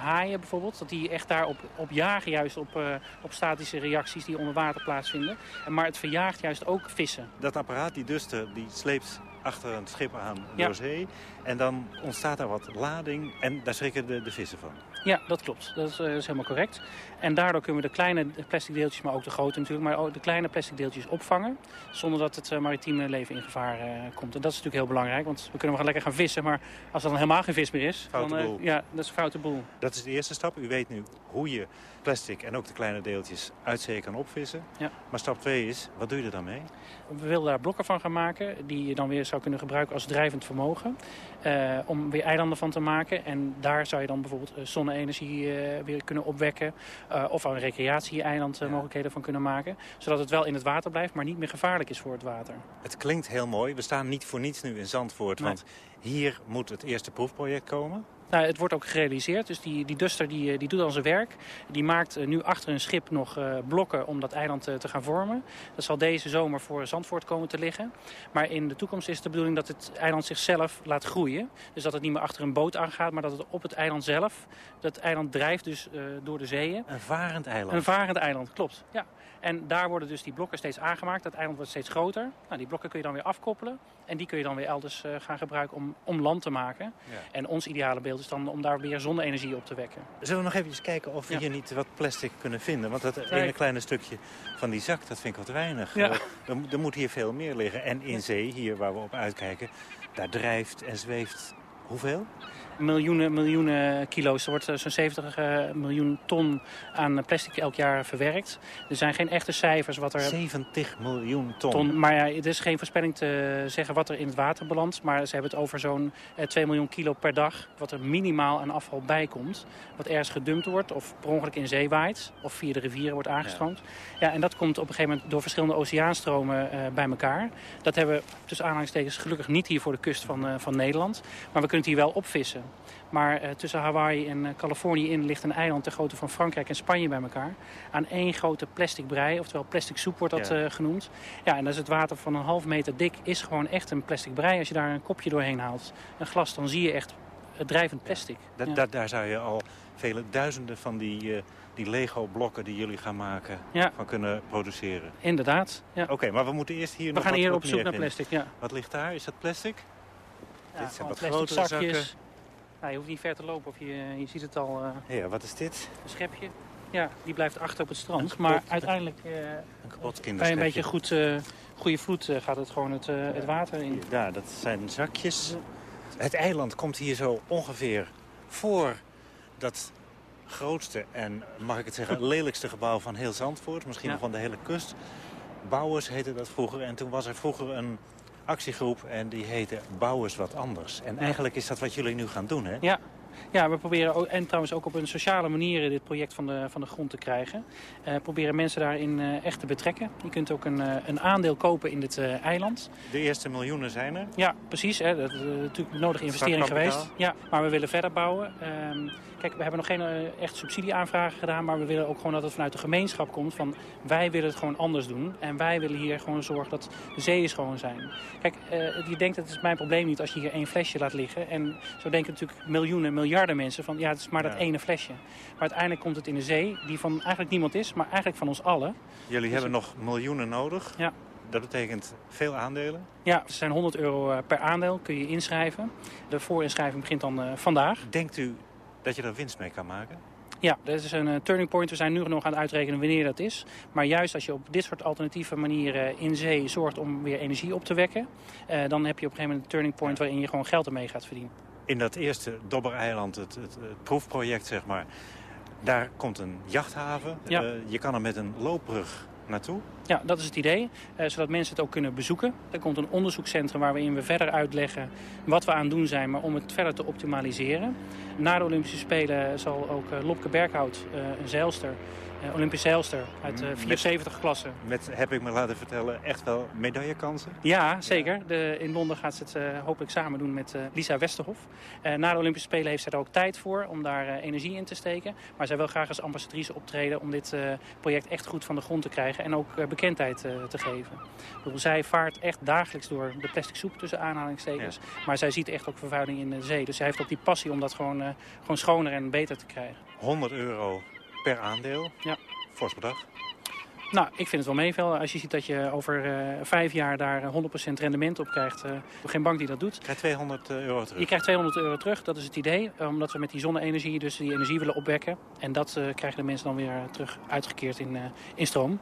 haaien bijvoorbeeld. Dat die echt daarop op jagen juist op, op statische reacties die onder water plaatsvinden. Maar het verjaagt juist ook vissen. Dat apparaat, die duster, die sleept achter een schip aan ja. door zee. En dan ontstaat daar wat lading en daar schrikken de, de vissen van. Ja, dat klopt. Dat is, uh, is, helemaal correct. En daardoor kunnen we de kleine plastic deeltjes, maar ook de grote natuurlijk... maar ook de kleine plastic deeltjes opvangen... zonder dat het uh, maritieme leven in gevaar uh, komt. En dat is natuurlijk heel belangrijk, want we kunnen wel lekker gaan vissen... maar als er dan helemaal geen vis meer is... Foute dan, boel. Ja, dat is een foute boel. Dat is de eerste stap. U weet nu hoe je plastic en ook de kleine deeltjes uit zee kan opvissen. Ja. Maar stap 2 is, wat doe je er dan mee? We willen daar blokken van gaan maken... die je dan weer zou kunnen gebruiken als drijvend vermogen... Om weer eilanden van te maken. En daar zou je dan bijvoorbeeld uh, zonne-energie uh, weer kunnen opwekken. of een recreatie-eiland ja. mogelijkheden van kunnen maken. Zodat het wel in het water blijft, maar niet meer gevaarlijk is voor het water. Het klinkt heel mooi. We staan niet voor niets nu in Zandvoort. Nee. Want hier moet het eerste proefproject komen. Nou, het wordt ook gerealiseerd. Dus die, die Duster die, die doet al zijn werk. Die maakt nu achter een schip nog uh, blokken om dat eiland te gaan vormen. Dat zal deze zomer voor Zandvoort komen te liggen. Maar in de toekomst is de bedoeling dat het eiland zichzelf laat groeien. Dus dat het niet meer achter een boot aangaat, maar dat het op het eiland zelf... dat eiland drijft dus door de zeeën. Een varend eiland? Een varend eiland, klopt. Ja. En daar worden dus die blokken steeds aangemaakt. Dat eiland wordt steeds groter. Nou, die blokken kun je dan weer afkoppelen. En die kun je dan weer elders uh, gaan gebruiken om, om land te maken. Ja. En ons ideale beeld is dan om daar weer zonne-energie op te wekken. Zullen we nog even kijken of we ja. hier niet wat plastic kunnen vinden? Want dat ene kleine stukje van die zak, dat vind ik wat weinig. Ja. Er moet hier veel meer liggen. En in zee, hier waar we op uitkijken, daar drijft en zweeft hoeveel? Miljoenen, miljoenen kilo's. Er wordt zo'n 70 uh, miljoen ton aan plastic elk jaar verwerkt. Er zijn geen echte cijfers wat er... 70 miljoen ton? ton maar ja, het is geen voorspelling te zeggen wat er in het water belandt. Maar ze hebben het over zo'n uh, 2 miljoen kilo per dag... wat er minimaal aan afval bij komt. Wat ergens gedumpt wordt of per ongeluk in zee waait. Of via de rivieren wordt aangestroomd. Ja. ja, en dat komt op een gegeven moment door verschillende oceaanstromen uh, bij elkaar. Dat hebben we tussen aanhalingstekens gelukkig niet hier voor de kust van, van Nederland. Maar we kunnen het hier wel opvissen. Maar uh, tussen Hawaii en uh, Californië in ligt een eiland ter grootte van Frankrijk en Spanje bij elkaar. Aan één grote plastic brei, oftewel plastic soep wordt dat ja. uh, genoemd. Ja, en dat is het water van een half meter dik, is gewoon echt een plastic brei. Als je daar een kopje doorheen haalt, een glas, dan zie je echt het drijvend plastic. Ja. Da ja. da daar zou je al vele duizenden van die, die Lego-blokken die jullie gaan maken van kunnen produceren. Inderdaad, ja. Oké, okay, maar we moeten eerst hier we nog gaan wat, hier op zoek naar plastic, ja. Wat ligt daar? Is dat plastic? Dit zijn wat grotere zakjes. zakken. Nou, je hoeft niet ver te lopen, of je, je ziet het al. Uh, ja, wat is dit? Een schepje. Ja, die blijft achter op het strand. Kapot, maar uiteindelijk uh, een kapot bij een beetje goed, uh, goede vloed gaat het gewoon het, het water in. Ja, dat zijn zakjes. Het eiland komt hier zo ongeveer voor dat grootste en, mag ik het zeggen, lelijkste gebouw van heel Zandvoort. Misschien ja. van de hele kust. Bouwers heette dat vroeger. En toen was er vroeger een actiegroep en die heette Bouwers wat anders. En eigenlijk is dat wat jullie nu gaan doen, hè? Ja. Ja, we proberen ook, en trouwens ook op een sociale manier dit project van de, van de grond te krijgen. Uh, proberen mensen daarin uh, echt te betrekken. Je kunt ook een, uh, een aandeel kopen in dit eiland. De eerste miljoenen zijn er? Ja, precies. Hè. Dat is natuurlijk een nodige investering geweest. Ja, maar we willen verder bouwen. Kijk, we hebben nog geen echt subsidieaanvragen gedaan. Maar we willen ook gewoon dat het vanuit de gemeenschap komt. Van wij willen het gewoon anders doen. En wij willen hier gewoon zorgen dat de zeeën schoon zijn. Kijk, je denkt dat het is mijn probleem niet als je hier één flesje laat liggen. En zo denken natuurlijk miljoenen, miljarden mensen van ja, het is maar dat ja. ene flesje. Maar uiteindelijk komt het in de zee, die van eigenlijk niemand is, maar eigenlijk van ons allen. Jullie dus hebben nog miljoenen nodig. Ja. Dat betekent veel aandelen. Ja, het zijn 100 euro per aandeel, kun je inschrijven. De voorinschrijving begint dan uh, vandaag. Denkt u dat je er winst mee kan maken? Ja, dat is een uh, turning point. We zijn nu nog aan het uitrekenen wanneer dat is. Maar juist als je op dit soort alternatieve manieren in zee zorgt om weer energie op te wekken... Uh, dan heb je op een gegeven moment een turning point waarin je gewoon geld ermee gaat verdienen in dat eerste Dobbereiland, het, het, het, proefproject, zeg maar... daar komt een jachthaven. Ja. Uh, je kan er met een loopbrug naartoe. Ja, dat is het idee. Uh, zodat mensen het ook kunnen bezoeken. Er komt een onderzoekscentrum waarin we verder uitleggen wat we aan het doen zijn... maar om het verder te optimaliseren. Na de Olympische Spelen zal ook uh, Lopke Berghout, een zeilster... Uh, Olympisch zeilster uit de 74 klasse. Met, heb ik me laten vertellen, echt wel medaillekansen? Ja, zeker. De, in Londen gaat ze het uh, hopelijk samen doen met uh, Lisa Westerhof. na de Olympische Spelen heeft zij er ook tijd voor om daar energie in te steken. Maar zij wil graag als ambassadrice optreden om dit project echt goed van de grond te krijgen. En ook bekendheid te geven. Bedoel, zij vaart echt dagelijks door de plastic soep tussen aanhalingstekens. Ja. Maar zij ziet echt ook vervuiling in de zee. Dus zij heeft ook die passie om dat gewoon, gewoon schoner en beter te krijgen. 100 euro per aandeel. Ja. Fors bedrag. Nou, ik vind het wel meevallen. Als je ziet dat je over uh, vijf jaar daar 100% rendement op krijgt. Uh, geen bank die dat doet. Je krijgt 200 euro terug. Je krijgt 200 euro terug, dat is het idee. Omdat we met die zonne-energie dus die energie willen opwekken. En dat uh, krijgen de mensen dan weer terug uitgekeerd in, in stroom.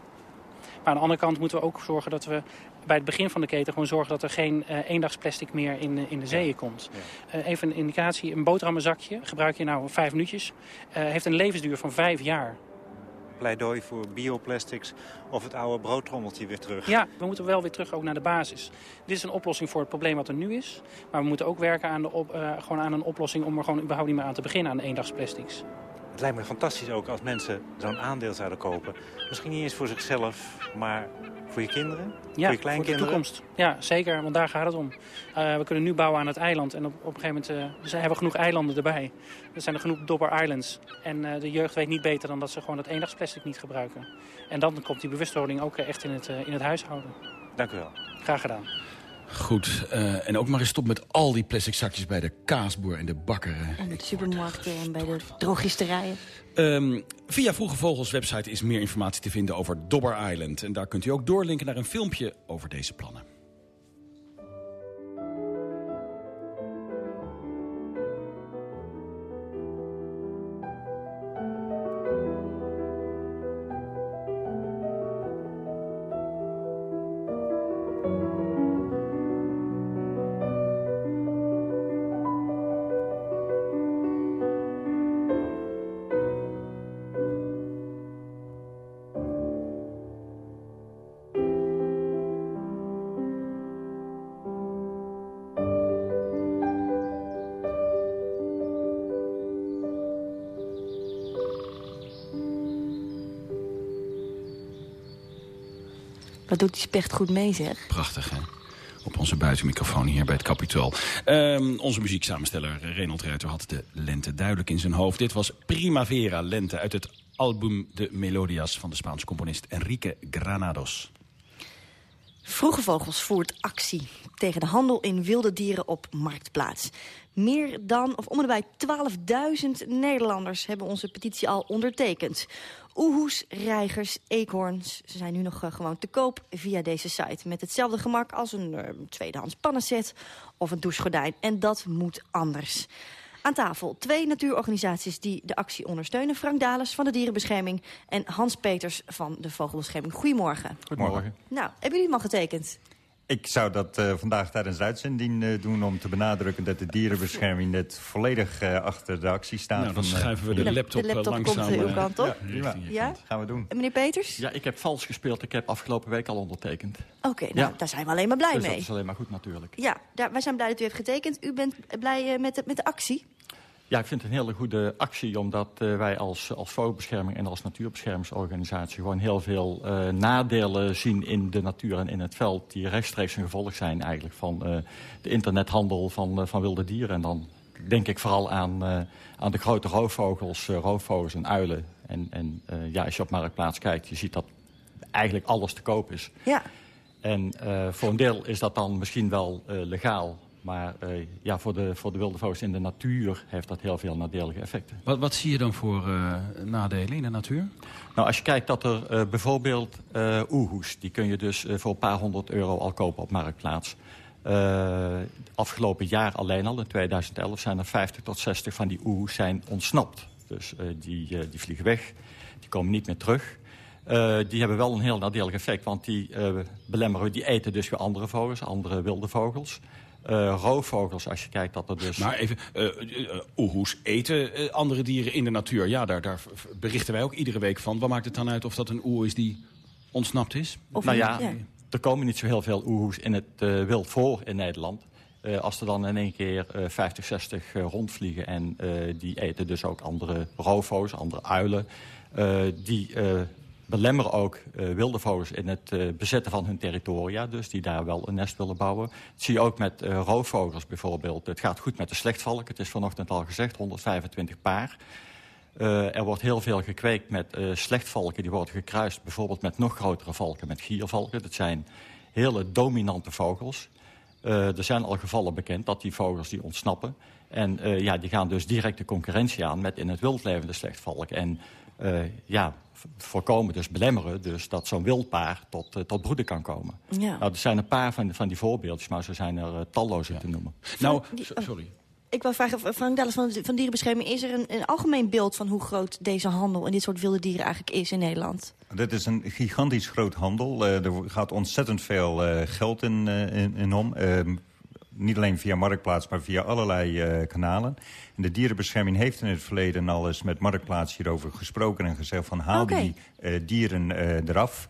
Maar aan de andere kant moeten we ook zorgen dat we bij het begin van de keten gewoon zorgen dat er geen uh, eendagsplastic meer in, uh, in de zeeën komt. Ja. Uh, even een indicatie, een boterhammenzakje gebruik je nou vijf minuutjes. heeft een levensduur van vijf jaar. Pleidooi voor bioplastics of het oude broodtrommeltje weer terug. Ja, we moeten wel weer terug ook naar de basis. Dit is een oplossing voor het probleem wat er nu is. Maar we moeten ook werken aan, de op, gewoon aan een oplossing om er gewoon überhaupt niet meer aan te beginnen aan eendagsplastics. Het lijkt me fantastisch ook als mensen zo'n aandeel zouden kopen. Misschien niet eens voor zichzelf, maar voor je kinderen? Ja, voor je kleinkinderen? voor de toekomst. Ja, zeker, want daar gaat het om. Uh, we kunnen nu bouwen aan het eiland en op, op een gegeven moment uh, hebben we genoeg eilanden erbij. Er zijn er genoeg Dobber Islands. En uh, de jeugd weet niet beter dan dat ze gewoon het eendagsplastic niet gebruiken. En dan komt die bewustwording ook echt in het, in het huishouden. Dank u wel. Graag gedaan. Goed, uh, en ook maar eens stop met al die plastic zakjes bij de kaasboer en de bakker. En de supermarkten en bij de drogisterijen. Um, via Vroege Vogels website is meer informatie te vinden over Dobber Island. En daar kunt u ook doorlinken naar een filmpje over deze plannen. Wat doet die specht goed mee, zeg. Prachtig, hè? op onze buitenmicrofoon hier bij het Capitool. Um, onze muzieksamensteller Renald Ruiter had de lente duidelijk in zijn hoofd. Dit was Primavera Lente uit het album De Melodias van de Spaanse componist Enrique Granados. Vroege Vogels voert actie tegen de handel in wilde dieren op Marktplaats. Meer dan, of om en bij 12.000 Nederlanders hebben onze petitie al ondertekend. Oehoes, reigers, eekhoorns, ze zijn nu nog eh, gewoon te koop via deze site. Met hetzelfde gemak als een uh, tweedehands pannenset of een douchegordijn. En dat moet anders. Aan tafel twee natuurorganisaties die de actie ondersteunen. Frank Dales van de Dierenbescherming en Hans Peters van de Vogelbescherming. Goedemorgen. Goedemorgen. Nou, hebben jullie hem al getekend? Ik zou dat uh, vandaag tijdens de uitzending uh, doen om te benadrukken dat de dierenbescherming net volledig uh, achter de actie staat. Nou, dan van, schuiven we de, de laptop, de laptop langzaam. komt uw kant op. Ja, ja? gaan we doen. En meneer Peters? Ja, ik heb vals gespeeld. Ik heb afgelopen week al ondertekend. Oké, okay, nou, daar zijn we alleen maar blij dus mee. dat is alleen maar goed natuurlijk. Ja, daar, wij zijn blij dat u heeft getekend. U bent blij met de, met de actie? Ja, ik vind het een hele goede actie, omdat uh, wij als, als vogelbescherming en als natuurbeschermingsorganisatie gewoon heel veel uh, nadelen zien in de natuur en in het veld, die rechtstreeks een gevolg zijn eigenlijk van uh, de internethandel van, van wilde dieren. En dan denk ik vooral aan, aan de grote roofvogels, roofvogels en uilen. En, en ja, als je op Marktplaats kijkt, je ziet dat eigenlijk alles te koop is. Ja. En voor een deel is dat dan misschien wel legaal, maar uh, ja, voor, de, voor de wilde vogels in de natuur heeft dat heel veel nadelige effecten. Wat, wat zie je dan voor uh, nadelen in de natuur? Nou, als je kijkt dat er uh, bijvoorbeeld oehoes... die kun je dus voor een paar honderd euro al kopen op Marktplaats. afgelopen jaar alleen al, in 2011, zijn er 50 tot 60 van die oehoes zijn ontsnapt. Dus die, die vliegen weg, die komen niet meer terug... Uh, die hebben wel een heel nadelig effect, want die uh, belemmeren, die eten dus weer andere vogels, andere wilde vogels. Uh, roofvogels, als je kijkt dat er dus... Maar even, oehoes eten andere dieren in de natuur. Ja, daar, daar berichten wij ook iedere week van. Wat maakt het dan uit of dat een oe is die ontsnapt is? Of nou ja, ja, er komen niet zo heel veel oehoes in het wild voor in Nederland. als er dan in één keer 50, 60 rondvliegen en die eten dus ook andere roofvogels, andere uilen... die belemmeren ook uh, wilde vogels in het uh, bezetten van hun territoria. Dus die daar wel een nest willen bouwen. Dat zie je ook met uh, roofvogels bijvoorbeeld. Het gaat goed met de slechtvalk. Het is vanochtend al gezegd, 125 paar. er wordt heel veel gekweekt met slechtvalken. Die worden gekruist bijvoorbeeld met nog grotere valken, met giervalken. Dat zijn hele dominante vogels. er zijn al gevallen bekend dat die vogels die ontsnappen. En ja, die gaan dus direct de concurrentie aan met in het wild levende slechtvalk. En ja, voorkomen, dus belemmeren... dus dat zo'n wildpaar tot, uh, tot broeden kan komen. Ja. Nou, er zijn een paar van, van die voorbeeldjes, maar zo zijn er uh, talloze ja. te noemen. Nou, sorry. Ik wil vragen, Frank Dallas van, van Dierenbescherming... is er een, een, algemeen beeld van hoe groot deze handel... en dit soort wilde dieren eigenlijk is in Nederland? Dit is een gigantisch groot handel. Uh, er gaat ontzettend veel geld in, in, in om ehm, niet alleen via Marktplaats, maar via allerlei uh, kanalen. En de dierenbescherming heeft in het verleden al eens met Marktplaats hierover gesproken... en gezegd van haal okay. die uh, dieren uh, eraf.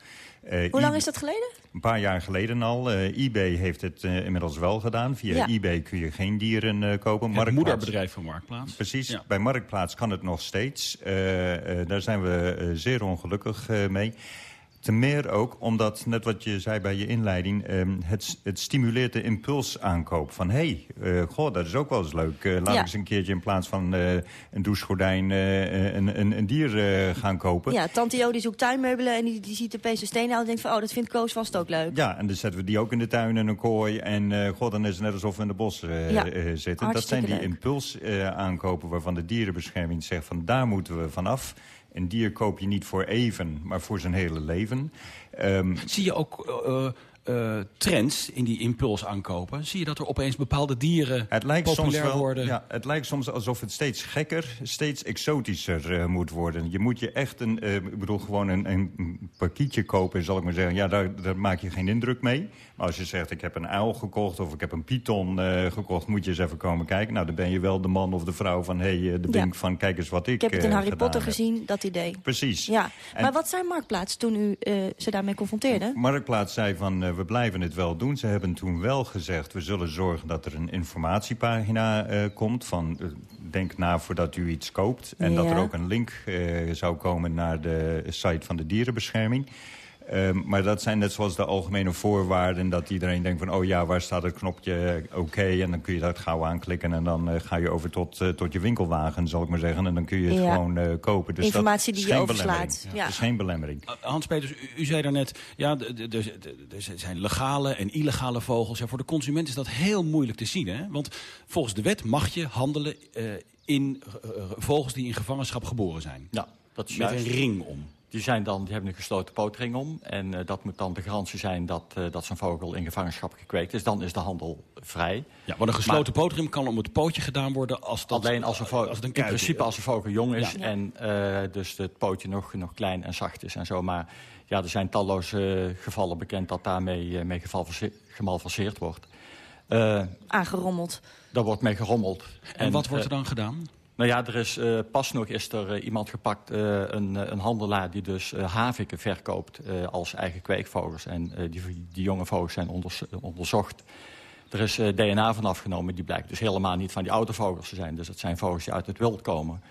Hoe lang is dat geleden? Een paar jaar geleden al. eBay heeft het inmiddels wel gedaan. Via ja. eBay kun je geen dieren kopen. Het Marktplaats. moederbedrijf van Marktplaats. Precies. Ja. Bij Marktplaats kan het nog steeds. daar zijn we zeer ongelukkig mee. Ten meer ook omdat, net wat je zei bij je inleiding... Um, het, het, stimuleert de impulsaankoop. Van, hé, hey, uh, goh, dat is ook wel eens leuk. Uh, laat ja. ik eens een keertje in plaats van uh, een douchegordijn een, een, een, dier gaan kopen. Ja, tante Jo die zoekt tuinmeubelen en die, die ziet opeens een steen en denkt van... oh, dat vindt Koos vast ook leuk. Ja, en dan zetten we die ook in de tuin en een kooi. En goh, dan is het net alsof we in de bos ja, zitten. Dat zijn die impulsaankopen waarvan de dierenbescherming zegt... van daar moeten we vanaf. Een dier koop je niet voor even, maar voor zijn hele leven. Um, Zie je ook uh, uh, trends in die impuls aankopen? Zie je dat er opeens bepaalde dieren het lijkt populair soms wel, worden? Ja, het lijkt soms alsof het steeds gekker, steeds exotischer uh, moet worden. Je moet je echt een, uh, ik bedoel gewoon een, een pakietje kopen, zal ik maar zeggen. Ja, daar, daar maak je geen indruk mee. Maar als je zegt, ik heb een uil gekocht of ik heb een python uh, gekocht... moet je eens even komen kijken. Nou, dan ben je wel de man of de vrouw van... hé, hey, de bink ja. van kijk eens wat ik Ik heb het in Harry Potter heb. gezien, dat idee. Precies. Ja. En maar wat zei Marktplaats toen u ze daarmee confronteerde? Marktplaats zei van, we blijven het wel doen. Ze hebben toen wel gezegd, we zullen zorgen dat er een informatiepagina uh, komt... van uh, denk na voordat u iets koopt. En ja. dat er ook een link uh, zou komen naar de site van de dierenbescherming. Ehm, maar dat zijn net zoals de algemene voorwaarden... dat iedereen denkt van, oh ja, waar staat het knopje oké... en dan kun je dat gauw aanklikken en dan eh, ga je over tot, uh, tot je winkelwagen, zal ik maar zeggen. En dan kun je het gewoon uh, kopen. Dus Informatie die je overslaat. Ja. Dat is geen belemmering. Hans-Peters, u, u, zei daarnet, ja, er zijn legale en illegale vogels. Ja, voor de consument is dat heel moeilijk te zien. Hè? Want volgens de wet mag je handelen in vogels die in gevangenschap geboren zijn. Ja, dat is Met een ring om. Die, zijn dan, die hebben een gesloten pootring om. En uh, dat moet dan de garantie zijn dat, uh, dat zo'n vogel in gevangenschap gekweekt is. Dan is de handel vrij. Ja, want een gesloten maar, pootring kan om het pootje gedaan worden als dat... Alleen als een vogel, als het een in principe als een vogel jong is. Ja. En uh, dus het pootje nog, nog klein en zacht is en zo. Maar ja, er zijn talloze gevallen bekend dat daarmee mee gemalfaceerd wordt. Aangerommeld. Daar wordt mee gerommeld. En, en wat wordt er dan gedaan? Nou ja, er is, uh, pas nog is er uh, iemand gepakt, uh, een, een, handelaar die dus haviken verkoopt als eigen kweekvogels. En die, die, jonge vogels zijn onders, onderzocht. Er is DNA van afgenomen, die blijkt dus helemaal niet van die oude vogels te zijn. Dus het zijn vogels die uit het wild komen.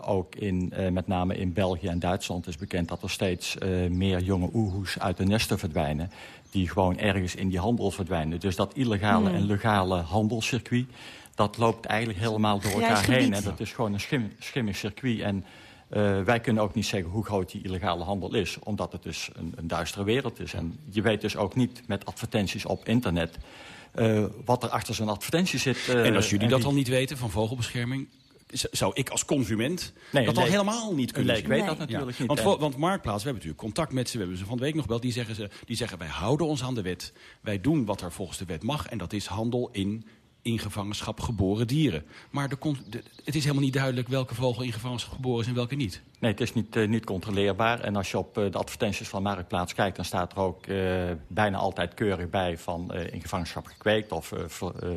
ook in, met name in België en Duitsland is bekend dat er steeds meer jonge oehoes uit de nesten verdwijnen. Die gewoon ergens in die handel verdwijnen. Dus dat illegale mm. en legale handelscircuit dat loopt eigenlijk helemaal door elkaar heen. En dat is gewoon een schim, schimmig circuit. En uh, wij kunnen ook niet zeggen hoe groot die illegale handel is. Omdat het dus een, een duistere wereld is. En je weet dus ook niet met advertenties op internet... Uh, wat er achter zo'n advertentie zit. Uh, en als jullie dat al niet weten van vogelbescherming... zou ik als consument nee, dat al helemaal niet kunnen Ik weet nee. dat natuurlijk niet. Want, voor, want Marktplaats, we hebben natuurlijk contact met ze. We hebben ze van de week nog gebeld. Die zeggen, ze, die zeggen wij houden ons aan de wet. Wij doen wat er volgens de wet mag. En dat is handel in in gevangenschap geboren dieren. Maar het is helemaal niet duidelijk welke vogel in gevangenschap geboren is en welke niet. Nee, het is niet, uh, niet controleerbaar. En als je op uh, de advertenties van Marktplaats kijkt... dan staat er ook uh, bijna altijd keurig bij van in gevangenschap gekweekt... of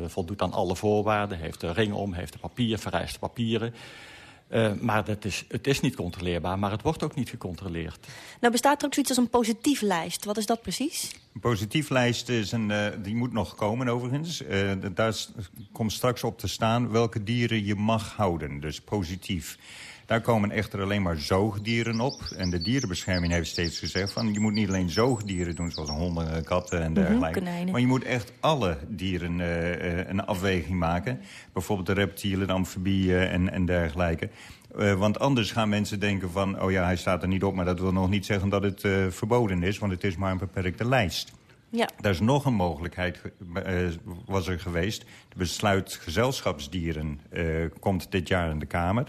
voldoet aan alle voorwaarden, heeft de ring om, heeft de papier, vereiste papieren... Uh, maar dat is, het is niet controleerbaar, maar het wordt ook niet gecontroleerd. Nou bestaat er ook zoiets als een positief lijst. Wat is dat precies? Een positief lijst is een, uh, die moet nog komen overigens. Uh, daar komt straks op te staan welke dieren je mag houden. Dus positief. Daar komen echter alleen maar zoogdieren op. En de dierenbescherming heeft steeds gezegd... van je moet niet alleen zoogdieren doen, zoals honden, katten en dergelijke. Mm maar je moet echt alle dieren uh, een afweging maken. Bijvoorbeeld de reptielen, de amfibieën en, en dergelijke. Uh, want anders gaan mensen denken van... oh ja, hij staat er niet op, maar dat wil nog niet zeggen dat het uh, verboden is... want het is maar een beperkte lijst. Ja. Daar is nog een mogelijkheid uh, was er geweest. De besluit gezelschapsdieren komt dit jaar in de Kamer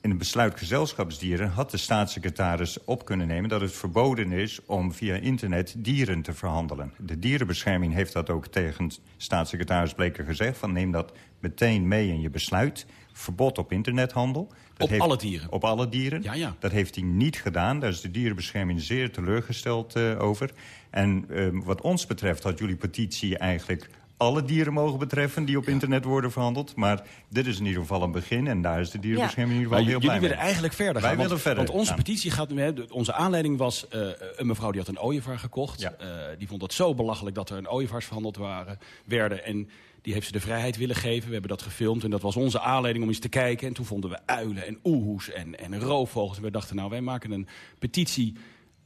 in het besluit gezelschapsdieren had de staatssecretaris op kunnen nemen... dat het verboden is om via internet dieren te verhandelen. De dierenbescherming heeft dat ook tegen staatssecretaris Bleker gezegd... van neem dat meteen mee in je besluit. Verbod op internethandel. Dat op heeft, alle dieren? Op alle dieren. Ja, ja. Dat heeft hij niet gedaan. Daar is de dierenbescherming zeer teleurgesteld uh, over. En uh, wat ons betreft had jullie petitie eigenlijk alle dieren mogen betreffen die op internet worden verhandeld. Maar dit is in ieder geval een begin en daar is de dierenbescherming in ieder geval heel blij Jullie willen eigenlijk verder gaan. Wij want, willen verder Want onze petitie gaat... Onze aanleiding was uh, een mevrouw die had een ooievaar gekocht. Ja. Uh, die vond het zo belachelijk dat er een ooievaars verhandeld waren, werden. En die heeft ze de vrijheid willen geven. We hebben dat gefilmd en dat was onze aanleiding om eens te kijken. En toen vonden we uilen en oehoes en, en roofvogels. En we dachten, nou, wij maken een petitie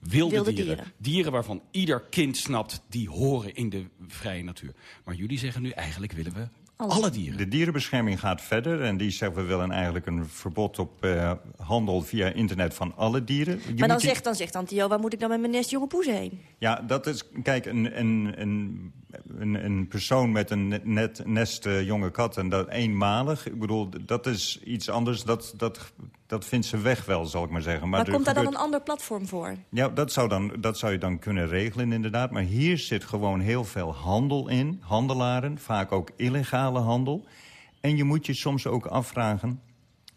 Wilde, Wilde dieren. dieren. dieren. waarvan ieder kind snapt, die horen in de vrije natuur. Maar jullie zeggen nu, eigenlijk willen we alle, alle dieren. De dierenbescherming gaat verder en die zegt... we willen eigenlijk een verbod op uh, handel via internet van alle dieren. Je maar dan zegt, dan zegt Antio, waar moet ik dan met mijn nest jonge poezen heen? Ja, dat is, kijk, een, een, een, een, een persoon met een net, nest uh, jonge katten, dat eenmalig. Ik bedoel, dat is iets anders, dat, dat, dat vindt ze weg wel, zal ik maar zeggen. Maar, maar komt daar gebeurt... dan een ander platform voor? Ja, dat zou, dan, dat zou je dan kunnen regelen inderdaad. Maar hier zit gewoon heel veel handel in, handelaren, vaak ook illegale handel. En je moet je soms ook afvragen...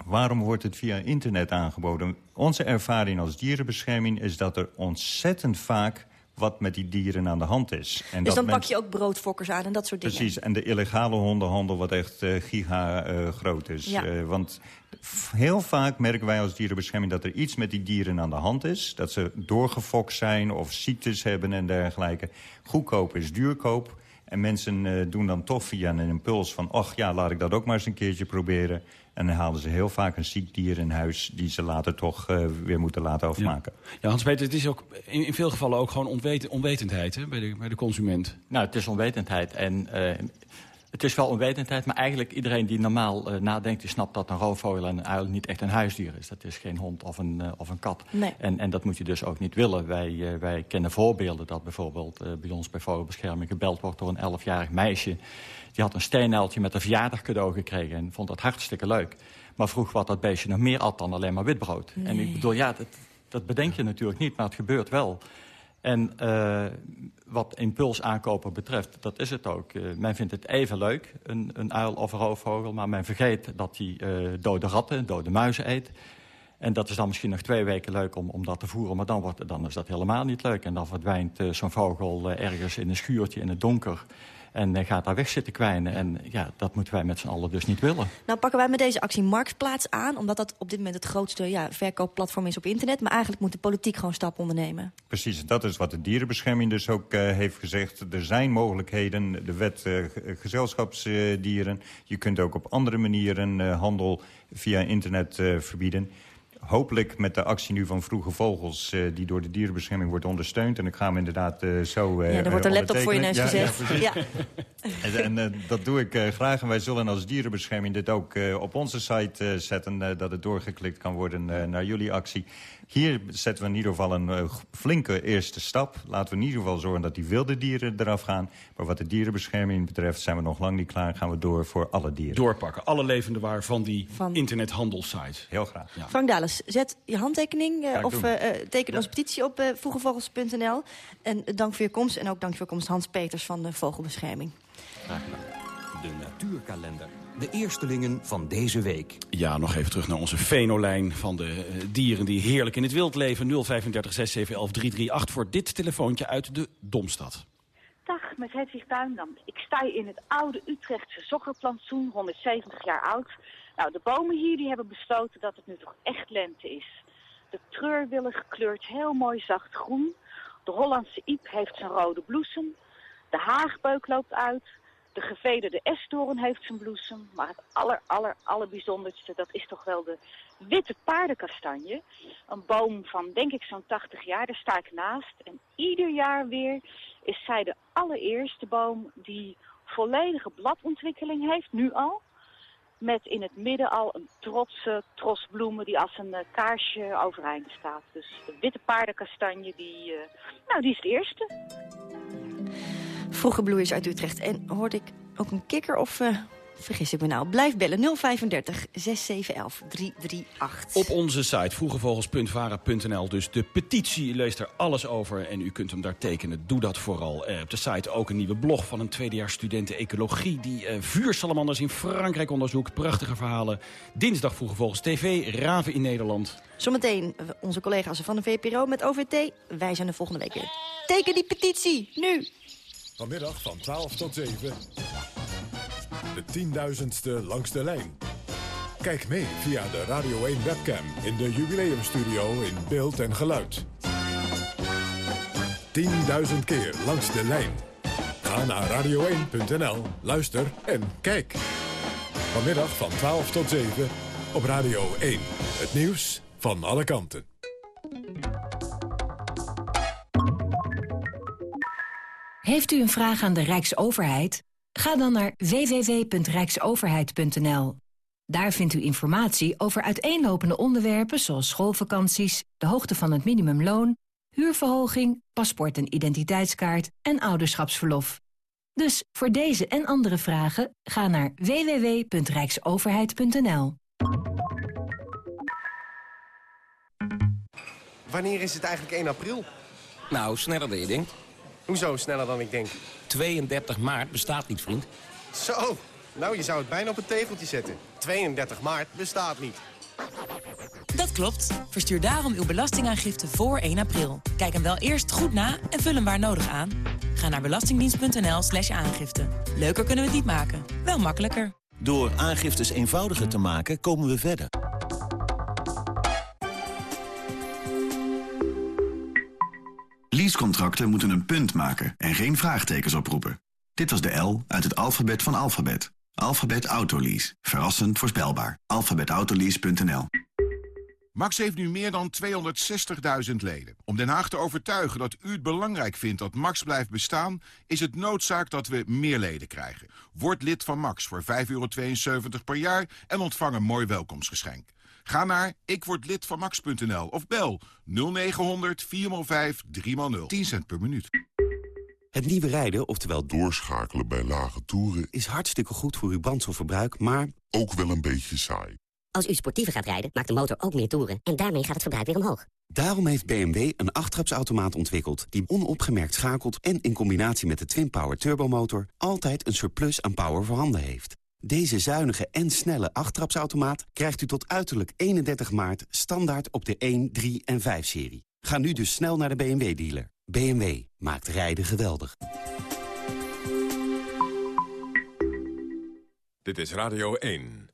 Waarom wordt het via internet aangeboden? Onze ervaring als dierenbescherming is dat er ontzettend vaak wat met die dieren aan de hand is. En dus dan pak je ook broodfokkers aan en dat soort dingen? Precies, en de illegale hondenhandel wat echt uh, giga uh, groot is. Ja. Uh, want heel vaak merken wij als dierenbescherming dat er iets met die dieren aan de hand is. Dat ze doorgefokt zijn of ziektes hebben en dergelijke. Goedkoop is duurkoop. En mensen uh, doen dan toch via een impuls van... ach ja, laat ik dat ook maar eens een keertje proberen. En dan halen ze heel vaak een ziek dier in huis... die ze later toch uh, weer moeten laten afmaken. Ja, ja Hans-Peter, het is ook in, in, veel gevallen ook gewoon onwet onwetendheid hè, bij, de, bij de consument. Nou, het is onwetendheid. En uh, het is wel onwetendheid, maar eigenlijk iedereen die normaal uh, nadenkt... die snapt dat een roofvogel en een uil niet echt een huisdier is. Dat is geen hond of een, uh, of een kat. Nee. En, en dat moet je dus ook niet willen. Wij, uh, wij kennen voorbeelden dat bijvoorbeeld bij ons bij vogelbescherming... gebeld wordt door een 11-jarig meisje. Die had een steenuiltje met een verjaardag cadeau gekregen... en vond dat hartstikke leuk. Maar vroeg wat dat beestje nog meer at dan alleen maar witbrood. Nee. En ik bedoel, ja, dat, dat bedenk je natuurlijk niet, maar het gebeurt wel... En uh, wat impuls aankopen betreft, dat is het ook. Uh, men vindt het even leuk, een, een uil of een roofvogel... maar men vergeet dat hij uh, dode ratten, dode muizen eet. En dat is dan misschien nog twee weken leuk om, om dat te voeren... maar dan, wordt, dan is dat helemaal niet leuk. En dan verdwijnt zo'n vogel ergens in een schuurtje in het donker... En gaat daar weg zitten kwijnen. En ja, dat moeten wij met z'n allen dus niet willen. Nou pakken wij met deze actie Marktplaats aan... omdat dat op dit moment het grootste ja, verkoopplatform is op internet. Maar eigenlijk moet de politiek gewoon stappen ondernemen. Precies, dat is wat de dierenbescherming dus ook uh, heeft gezegd. Er zijn mogelijkheden, de wet uh, gezelschapsdieren. Je kunt ook op andere manieren uh, handel via internet verbieden hopelijk met de actie nu van Vroege Vogels... Uh, die door de dierenbescherming wordt ondersteund. En ik ga hem inderdaad uh, zo uh, Ja, er wordt een laptop voor je neus ja, gezet. Ja, ja. en, en dat doe ik graag. En wij zullen als dierenbescherming dit ook op onze site zetten... dat het doorgeklikt kan worden naar jullie actie. Hier zetten we in ieder geval een flinke eerste stap. Laten we in ieder geval zorgen dat die wilde dieren eraf gaan. Maar wat de dierenbescherming betreft zijn we nog lang niet klaar. Gaan we door voor alle dieren. Doorpakken, alle levende waar van die van... internethandelsites. Heel graag. Ja. Frank Dales, zet je handtekening uh, of uh, teken ja. onze petitie op uh, vroegevogels.nl. En dank voor je komst en ook dank voor je komst Hans Peters van de Vogelbescherming. Graag gedaan. De natuurkalender. De eerstelingen van deze week. Ja, nog even terug naar onze fenolijn van de uh, dieren die heerlijk in het wild leven. 035 6711 338 voor dit telefoontje uit de Domstad. Dag, met Hedwig Tuindam. Ik sta hier in het oude Utrechtse zoggerplantsoen, 170 jaar oud. Nou, de bomen hier die hebben besloten dat het nu toch echt lente is. De treurwillig gekleurd heel mooi zacht groen. De Hollandse iep heeft zijn rode bloesem. De haagbeuk loopt uit. De gevederde esdoorn heeft zijn bloesem. Maar het aller, aller, allerbijzonderste, dat is toch wel de witte paardenkastanje. Een boom van, denk ik, zo'n 80 jaar. Daar sta ik naast. En ieder jaar weer is zij de allereerste boom die volledige bladontwikkeling heeft, nu al. Met in het midden al een trotse tros bloemen die als een uh, kaarsje overeind staat. Dus de witte paardenkastanje, die, uh, nou, die is het eerste. Vroege bloeiers uit Utrecht. En hoorde ik ook een kikker of uh, vergis ik me nou? Blijf bellen 035 6711 338. Op onze site vroegevogels.vara.nl dus de petitie. Leest er alles over en u kunt hem daar tekenen. Doe dat vooral. Eh, op de site ook een nieuwe blog van een tweedejaars studenten ecologie... die uh, vuursalamanders in Frankrijk onderzoekt. Prachtige verhalen. Dinsdag Vroegevogels TV, Raven in Nederland. Zometeen onze collega's van de VPRO met OVT. Wij zijn de volgende week weer. Teken die petitie, nu! Vanmiddag van 12 tot 7. De tienduizendste langs de lijn. Kijk mee via de Radio 1 webcam in de jubileumstudio in beeld en geluid. 10.000 keer langs de lijn. Ga naar radio1.nl, luister en kijk. Vanmiddag van 12 tot 7 op Radio 1. Het nieuws van alle kanten. Heeft u een vraag aan de Rijksoverheid? Ga dan naar www.rijksoverheid.nl. Daar vindt u informatie over uiteenlopende onderwerpen zoals schoolvakanties, de hoogte van het minimumloon, huurverhoging, paspoort en identiteitskaart en ouderschapsverlof. Dus voor deze en andere vragen ga naar www.rijksoverheid.nl. Wanneer is het eigenlijk 1 april? Nou, sneller dan je denkt. Hoezo sneller dan ik denk? 32 maart bestaat niet, vriend. Zo, nou je zou het bijna op een tegeltje zetten. 32 maart bestaat niet. Dat klopt. Verstuur daarom uw belastingaangifte voor 1 april. Kijk hem wel eerst goed na en vul hem waar nodig aan. Ga naar belastingdienst.nl slash aangifte. Leuker kunnen we het niet maken, wel makkelijker. Door aangiftes eenvoudiger te maken komen we verder. Leasecontracten moeten een punt maken en geen vraagtekens oproepen. Dit was de L uit het alfabet van alfabet. Alphabet Autolease. Verrassend voorspelbaar. alphabetautolease.nl Max heeft nu meer dan 260.000 leden. Om Den Haag te overtuigen dat u het belangrijk vindt dat Max blijft bestaan... is het noodzaak dat we meer leden krijgen. Word lid van Max voor 5,72 per jaar en ontvang een mooi welkomstgeschenk. Ga naar ikwordlidvanmax.nl of bel 0900 405 3x0. 10 cent per minuut. Het nieuwe rijden, oftewel doorschakelen bij lage toeren... is hartstikke goed voor uw brandstofverbruik, maar... ook wel een beetje saai. Als u sportiever gaat rijden, maakt de motor ook meer toeren... en daarmee gaat het verbruik weer omhoog. Daarom heeft BMW een achttrapsautomaat ontwikkeld... die onopgemerkt schakelt en in combinatie met de Twin-Power turbomotor... altijd een surplus aan power voorhanden heeft. Deze zuinige en snelle achttrapsautomaat krijgt u tot uiterlijk 31 maart... standaard op de 1, 3 en 5-serie. Ga nu dus snel naar de BMW-dealer. BMW maakt rijden geweldig. Dit is Radio 1.